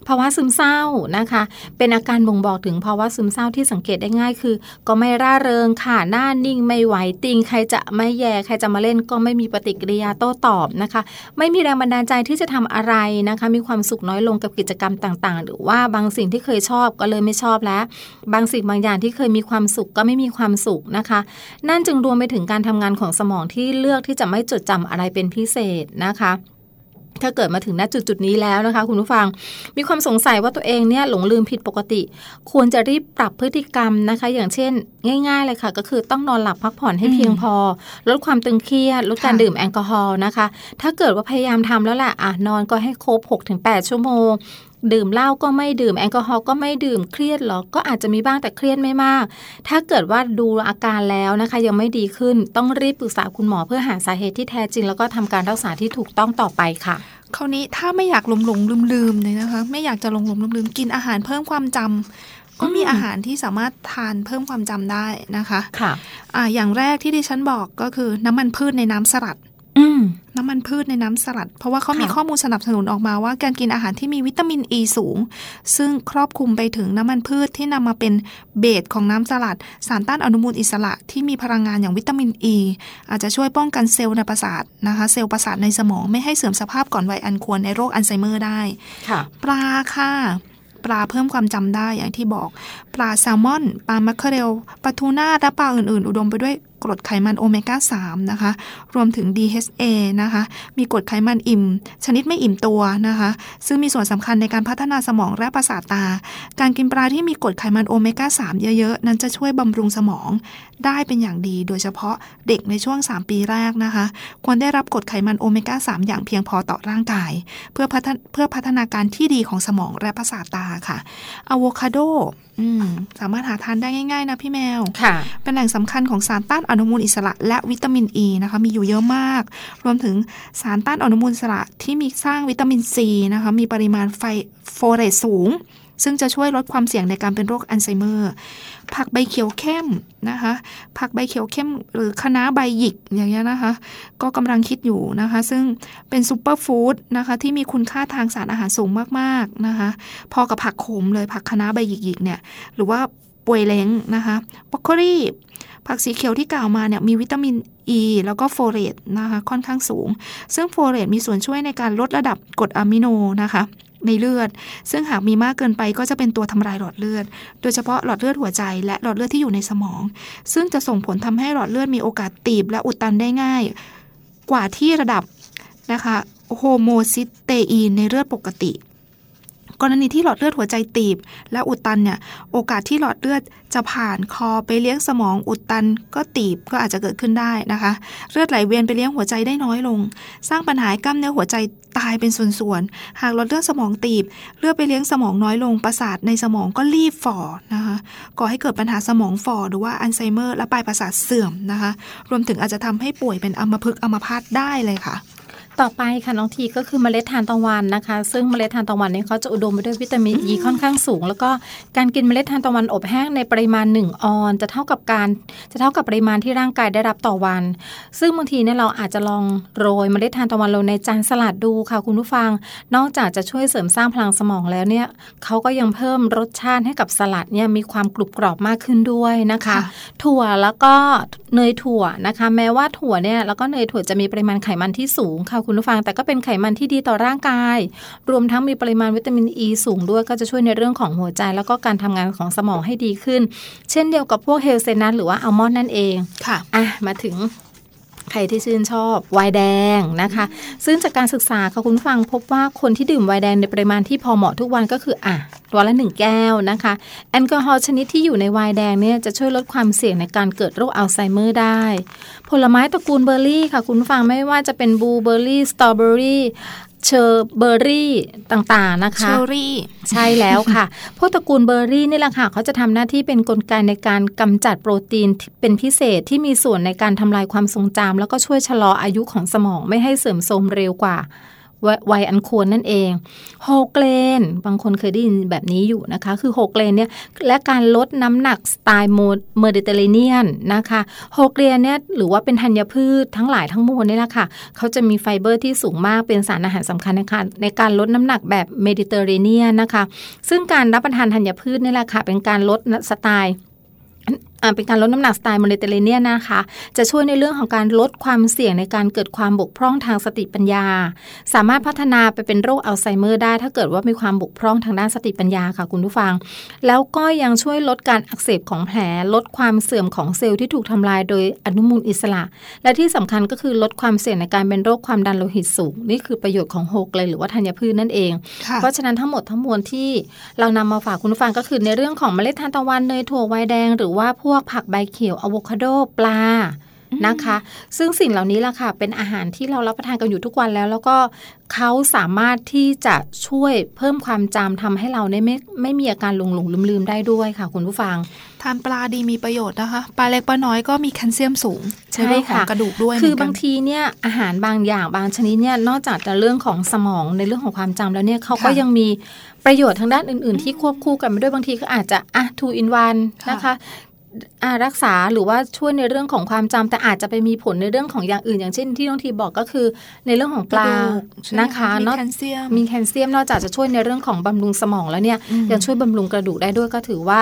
ภาวะซึมเศร้านะคะ เป็นอาการบ่งบอกถึงภาวะซึมเศร้าที่สังเกตได้ง่ายคือ ก็ไม่ร่าเริงค่ะหน้านิ่งไม่ไหวติงใครจะไม่แย่ใครจะมาเล่นก็ไม่มีปฏิกิริยาโต้ตอบนะคะ ไม่มีแรงบันดาลใจที่จะทำอะไรนะคะ มีความสุขน้อยลงกับกิจกรรมต่างๆ หรือว่าบางสิ่งที่เคยชอบก็เลยไม่ชอบแล้ว บางสิ่งบางอย่างที่เคยมีความสุขก็ไม่มีความสุขนะคะ นั่นจึงรวมไปถึงการทำงานของสมองที่เลือกที่จะไม่จดจำอะไรเป็นพิเศษนะคะ ถ้าเกิดมาถึงณจุดจุดนี้แล้วนะคะ คุณผู้ฟังมีความสงสัยว่าตัวเองเนี่ยหลงลืมผิดปกติ ควรจะรีบปรับพฤติกรรมนะคะ อย่างเช่น ง่าย ๆ เลยค่ะ ก็คือต้องนอนหลับพักผ่อนให้เพียงพอ ลดความตึงเครียดลดการดื่มแอลกอฮอล์นะคะ ถ้าเกิดว่าพยายามทำแล้วแหละอะนอนก็ให้ครบ 6-8 ชั่วโมงดื่มเหล้าก็ไม่ดื่มแอลกอฮอล์ก็ไม่ดื่มเครียดหรอก็อาจจะมีบ้างแต่เครียดไม่มาก ถ้าเกิดว่าดูอาการแล้วนะคะ ยังไม่ดีขึ้นต้องรีบปรึกษาคุณหมอเพื่อหาสาเหตุที่แท้จริง แล้วก็ทำการรักษาที่ถูกต้องต่อไปค่ะคราวนี้ถ้าไม่อยากหลงหลงลืมลืมๆเลยนะคะ ไม่อยากจะหลงหลงลืมลืมๆกินอาหารเพิ่มความจำก็มีอืมอาหารที่สามารถทานเพิ่มความจำได้นะคะค่ะอ่าอย่างแรกที่ดิฉันบอกก็คือน้ำมันพืชในน้ำสลัดอืม น้ำมันพืชในน้ำสลัด เพราะว่าเขามีค่ะข้อมูลสนับสนุนออกมาว่า การกินอาหารที่มีวิตามินอ e ีสูง ซึ่งครอบคลุมไปถึงน้ำมันพืชที่นำมาเป็นเบสของน้ำสลัด สารต้านอนุมูลอิสระที่มีพลังงานอย่างวิตามินอ e, ีอาจจะช่วยป้องกันเซลล์ในประสาทนะคะเซลล์ประสาทในสมองไม่ให้เสื่อมสภาพก่อนวัยอันควรในโรคอัลไซเมอร์ได้ค่ะปลาค่ะปลาเพิ่มความจำได้อย่างที่บอก ปลาแซลมอน ปลาแมคเคอเรลปลาทูน่าและปลาอื่นๆ อุดมไปด้วย กรดไขมันโอเมก้า 3 นะคะ รวมถึง DHA นะคะ มีกรดไขมันอิ่ม ชนิดไม่อิ่มตัวนะคะ ซึ่งมีส่วนสำคัญในการพัฒนาสมองและประสาทตา การกินปลาที่มีกรดไขมันโอเมก้า 3 เยอะๆ นั้นจะช่วยบำรุงสมองได้เป็นอย่างดี โดยเฉพาะเด็กในช่วง 3 ปีแรกนะคะ ควรได้รับกรดไขมันโอเมก้า 3 อย่างเพียงพอต่อร่างกาย เพื่อพัฒนเพื่อพัฒนาการที่ดีของสมองและประสาทตาค่ะอะโวคาโด อืมสามารถหาทานได้ง่าย ๆ นะพี่แมว ค่ะ เป็นแหล่งสำคัญของสารต้านอนุมูลอิสระ และวิตามินอ e ีนะคะ มีอยู่เยอะมาก รวมถึงสารต้านอนุมูลอิสระที่มีสร้างวิตามินซีนะคะ มีปริมาณไฟโฟเรตสูง ซึ่งจะช่วยลดความเสี่ยงในการเป็นโรคอัลไซเมอร์ ผักใบเขียวเข้มนะคะ ผักใบเขียวเข้มหรือคะน้าใบหยิกอย่างเงี้ยนะคะ ก็กำลังคิดอยู่นะคะ ซึ่งเป็น superfood นะคะที่มีคุณค่าทางสารอาหารสูงมากๆนะคะ พอกับผักขมเลยผักคะน้าใบหยิกๆเนี่ย หรือว่าปวยเล้งนะคะบรอกโคลีผักสีเขียวที่กล่าวมาเนี่ยมีวิตามินอ e ีแล้วก็โฟเลตนะคะค่อนข้างสูง ซึ่งโฟเลตมีส่วนช่วยในการลดระดับกรดอะมิโนนะคะ ในเลือด ซึ่งหากมีมากเกินไปก็จะเป็นตัวทำลายหลอดเลือด โดยเฉพาะหลอดเลือดหัวใจและหลอดเลือดที่อยู่ในสมอง ซึ่งจะส่งผลทำให้หลอดเลือดมีโอกาสตีบและอุดตันได้ง่าย กว่าที่ระดับนะคะ homocysteine ในเลือดปกติ กรณีที่หลอดเลือดหัวใจตีบ และอุดตันเนี่ยโอกาสที่หลอดเลือดจะผ่านคอไปเลี้ยงสมองอุดตันก็ตีบก็อาจจะเกิดขึ้นได้นะคะ เลือดไหลเวียนไปเลี้ยงหัวใจได้น้อยลง สร้างปัญหากล้ามเนื้อหัวใจตายเป็นส่วนๆหากหลอดเลือดสมองตีบ เลือดไปเลี้ยงสมองน้อยลงประสาทในสมองก็ลีบฝ่อนะคะก่อให้เกิดปัญหาสมองฝ่อหรือว่าอัลไซเมอร์และปลายประสาทเสื่อมนะคะ รวมถึงอาจจะทำให้ป่วยเป็นอัมพฤกษ์อัมพาตได้เลยค่ะ ต่อไปค่ะน้องทีก็คือเมล็ดทานตะวันนะคะ ซึ่งเมล็ดทานตะวันเนี่ยเขาจะอุดมไปด้วยวิตามินอ e ีค่อนข้างสูง แล้วก็การกินเมล็ดทานตะวันอบแห้งในปริมาณ 1 ออนซ์ จะเท่ากับการจะเท่ากับปริมาณที่ร่างกายได้รับต่อวัน ซึ่งบางทีเนี่ยเราอาจจะลองโรยเมล็ดทานตะวันลงในจานสลัดดูค่ะคุณผู้ฟัง นอกจากจะช่วยเสริมสร้างพลังสมองแล้วเนี่ยเขาก็ยังเพิ่มรสชาติให้กับสลัดเนี่ยมีความกรุบกรอบมากขึ้นด้วยนะคะค่ะถั่วแล้วก็เนยถั่วนะคะ แม้ว่าถั่วเนี่ยแล้วก็เนยถั่วจะมีปริมาณไขมันที่สูงค่ะคุณผู้ฟัง แต่ก็เป็นไขมันที่ดีต่อร่างกาย รวมทั้งมีปริมาณวิตามินอ e ีสูงด้วยก็จะช่วยในเรื่องของหัวใจ แล้วก็การทำงานของสมองให้ดีขึ้น เช่นเดียวกับพวก hazelnut หรือว่าอัลมอนด์นั่นเองค่ะอะมาถึง ใครที่ชื่นชอบไวน์แดงนะคะ ซึ่งจากการศึกษาค่ะคุณฟังพบว่าคนที่ดื่มไวน์แดงในปริมาณที่พอเหมาะทุกวันก็คืออะวันละหนึ่งแก้วนะคะ แอลกอฮอล์ชนิดที่อยู่ในไวน์แดงเนี่ยจะช่วยลดความเสี่ยงในการเกิดโรคอัลไซเมอร์ได้ ผลไม้ตระกูลเบอร์รี่ค่ะคุณฟังไม่ว่าจะเป็นบลูเบอร์รี่สตรอเบอรี่ เชอร์รี่เบอร์รี่ต่างๆนะคะเชอร์รี่ ใช่แล้วค่ะ พวกตระกูลเบอร์รี่นี่แหละค่ะเขาจะทำหน้าที่เป็นกลไกในการกำจัดโปรตีนที่เป็นพิเศษที่มีส่วนในการทำลายความทรงจำแล้วก็ช่วยชะลออายุของสมองไม่ให้เสื่อมโทรมเร็วกว่า วัยอันควรนั่นเอง whole grain บางคนเคยได้ยินแบบนี้อยู่นะคะ คือ whole grain เนี่ยและการลดน้ำหนักสไตล์โมเมดิเตอร์เรเนียนนะคะ whole grain เนี่ยหรือว่าเป็นธัญพืชทั้งหลายทั้งมวลนี่แหละค่ะเขาจะมีไฟเบอร์ที่สูงมากเป็นสารอาหารสำคัญนะคะในการลดน้ำหนักแบบเมดิเตอร์เรเนียนนะคะ ซึ่งการรับประทานธัญพืชนี่แหละค่ะเป็นการลดสไตล์ เป็นการลดน้ำหนักสไตล์เมดิเตอร์เรเนียนนะคะ จะช่วยในเรื่องของการลดความเสี่ยงในการเกิดความบกพร่องทางสติปัญญา สามารถพัฒนาไปเป็นโรคอัลไซเมอร์ได้ ถ้าเกิดว่ามีความบกพร่องทางด้านสติปัญญาค่ะคุณผู้ฟัง แล้วก็ยังช่วยลดการอักเสบของแผล ลดความเสื่อมของเซลล์ที่ถูกทำลายโดยอนุมูลอิสระ และที่สำคัญก็คือลดความเสี่ยงในการเป็นโรคความดันโลหิตสูง นี่คือประโยชน์ของ whole grain หรือว่าธัญพืชนั่นเองค่ะเพราะฉะนั้นทั้งหมดทั้งมวลที่เรานำมาฝากคุณผู้ฟังก็คือในเรื่องของเมล็ดทานตะวันเนยถั่วไวน์แดงหรือว่าพวกผักใบเขียวอะโวคาโดปลานะคะ ซึ่งสิ่งเหล่านี้ล่ะค่ะ เป็นอาหารที่เรารับประทานกันอยู่ทุกวันแล้ว แล้วก็เขาสามารถที่จะช่วยเพิ่มความจำทำให้เราเนี่ยไม่ไม่มีอาการหลงหลงลืมลืมๆได้ด้วยค่ะ คุณผู้ฟัง ทานปลาดีมีประโยชน์นะคะ ปลาเล็กปลาน้อยก็มีแคลเซียมสูง ใช่นเรื่องของค่ะกระดูกด้วย คือเหมืนกันบางทีเนี่ยอาหารบางอย่างบางชนิดเนี่ยนอกจากจะเรื่องของสมองในเรื่องของความจำแล้วเนี่ยเขาก็ค่ะยังมีประโยชน์ทางด้านอื่น ๆ ที่ควบคู่กันไปด้วยบางทีก็อาจจะอะ two in one ค่ะนะคะอะ รักษาหรือว่าช่วยในเรื่องของความจำแต่อาจจะไปมีผลในเรื่องของอย่างอื่น อย่างเช่นที่น้องทีบอกก็คือ ในเรื่องของปลากระดูกใช่ไหมนะคะมีนอกแคลเซียมมีแคลเซียมนอกจากจะช่วยในเรื่องของบำรุงสมองแล้วเนี่ยอืมยังช่วยบำรุงกระดูกได้ด้วยก็ถือว่า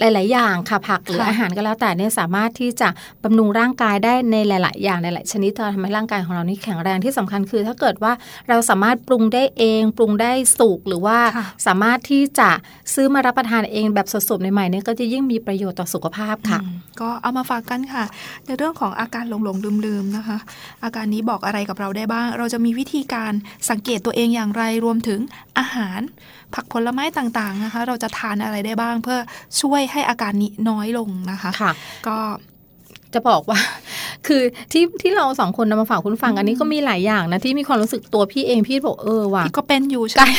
หลาย ๆ อย่างค่ะผักหรือค่ะอาหารก็แล้วแต่เนี่ยสามารถที่จะบำรุงร่างกายได้ในหลาย ๆ อย่างในหลายชนิดทำให้ร่างกายของเรานี่แข็งแรงที่สำคัญคือ ถ้าเกิดว่าเราสามารถปรุงได้เอง ปรุงได้สุกหรือว่าค่ะสามารถที่จะซื้อมารับประทานเองแบบสดๆใหม่ๆเนี่ยก็จะยิ่งมีประโยชน์ต่อสุขภาพค่ะอืมก็เอามาฝากกันค่ะ ในเรื่องของอาการหลงหลงลืมลืมๆนะคะ อาการนี้บอกอะไรกับเราได้บ้าง เราจะมีวิธีการสังเกตตัวเองอย่างไรรวมถึงอาหาร ผักผลไม้ต่างๆนะคะ เราจะทานอะไรได้บ้างเพื่อช่วยให้อาการนี้น้อยลงนะคะค่ะก็ จะบอกว่า คือที่ที่เราสองคนนำมาฝากคุณฟังอันนี้ก็มีหลายอย่างนะที่มีความรู้สึกตัวพี่เองพี่บอกเออว่ะพี่ก็เป็นอยู่ใช่ไหม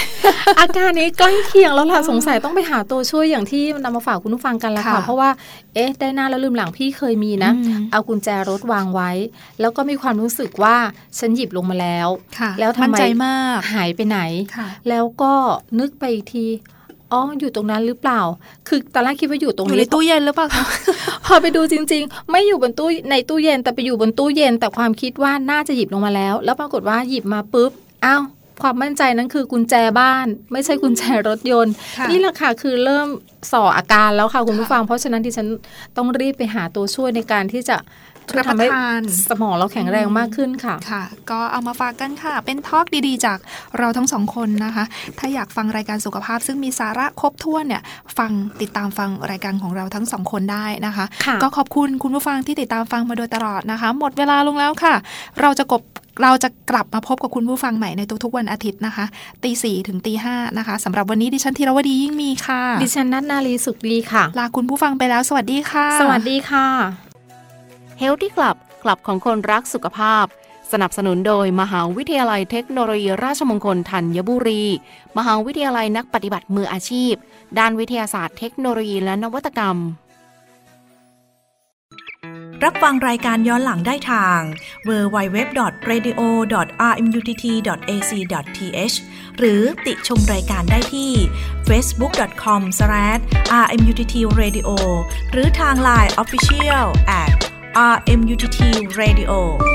อาการนี้ใกล้เคียงแล้วล่ะสงสัยต้องไปหาตัวช่วยอย่างที่นำมาฝากคุณผู้ฟังกันละค่ะค่ะ เพราะว่าเอ๊ะได้หน้าแล้วลืมหลังพี่เคยมีนะอืมเอากุญแจรถวางไว้ แล้วก็มีความรู้สึกว่าฉันหยิบลงมาแล้วค่ะแล้วทำไมมั่นใจมากหายไปไหนค่ะแล้วก็นึกไปอีกที อ๋ออยู่ตรงนั้นหรือเปล่า คือตอนแรกคิดว่าอยู่ตรงอยู่นี้ในตู้เย็นหรือเปล่าคะพอไปดูจริง ๆ ไม่อยู่บนตู้ในตู้เย็นแต่ไปอยู่บนตู้เย็น แต่ความคิดว่าน่าจะหยิบลงมาแล้ว แล้วปรากฏว่าหยิบมาปุ๊บอ้าวความมั่นใจนั้นคือกุญแจบ้าน ไม่ใช่กุญแจรถยนต์ค่ะนี่แหละค่ะคือเริ่มส่ออาการแล้วค่ะคุณผู้ค่ะฟัง เพราะฉะนั้นที่ฉันต้องรีบไปหาตัวช่วยในการที่จะช่วยทำให้ รับประทานสมองเราแข็งแรงมากขึ้นค่ะค่ะ ก็เอามาฝากกันค่ะ เป็นทอล์กดีๆ จากเราทั้งสองคนนะคะ ถ้าอยากฟังรายการสุขภาพ ซึ่งมีสาระครบถ้วนเนี่ยฟังติดตามฟังรายการของเราทั้งสองคนได้นะคะค่ะก็ขอบคุณคุณผู้ฟังที่ติดตามฟังมาโดยตลอดนะคะ หมดเวลาลงแล้วค่ะ เราจะกบเราจะกลับมาพบกับคุณผู้ฟังใหม่ในทุกๆวันอาทิตย์นะคะตีสี่ถึงตีห้านะคะสำหรับวันนี้ดิฉันธีรวดียิ่งมีค่ะ ดิฉันนัทนาลีสุขดีค่ะ ลาคุณผู้ฟังไปแล้ว สวัสดีค่ะ สวัสดีค่ะ Healthy Club คลับของคนรักสุขภาพ สนับสนุนโดยมหาวิทยาลัยเทคโนโลยีราชมงคลธัญบุรี มหาวิทยาลัยนักปฏิบัติมืออาชีพ ด้านวิทยาศาสตร์เทคโนโลยีและนวัตกรรม รับฟังรายการย้อนหลังได้ทาง www.radio.rmutt.ac.th หรือติชมรายการได้ที่ facebook.com/rmuttradio หรือทาง Line Official RMUTT Radio.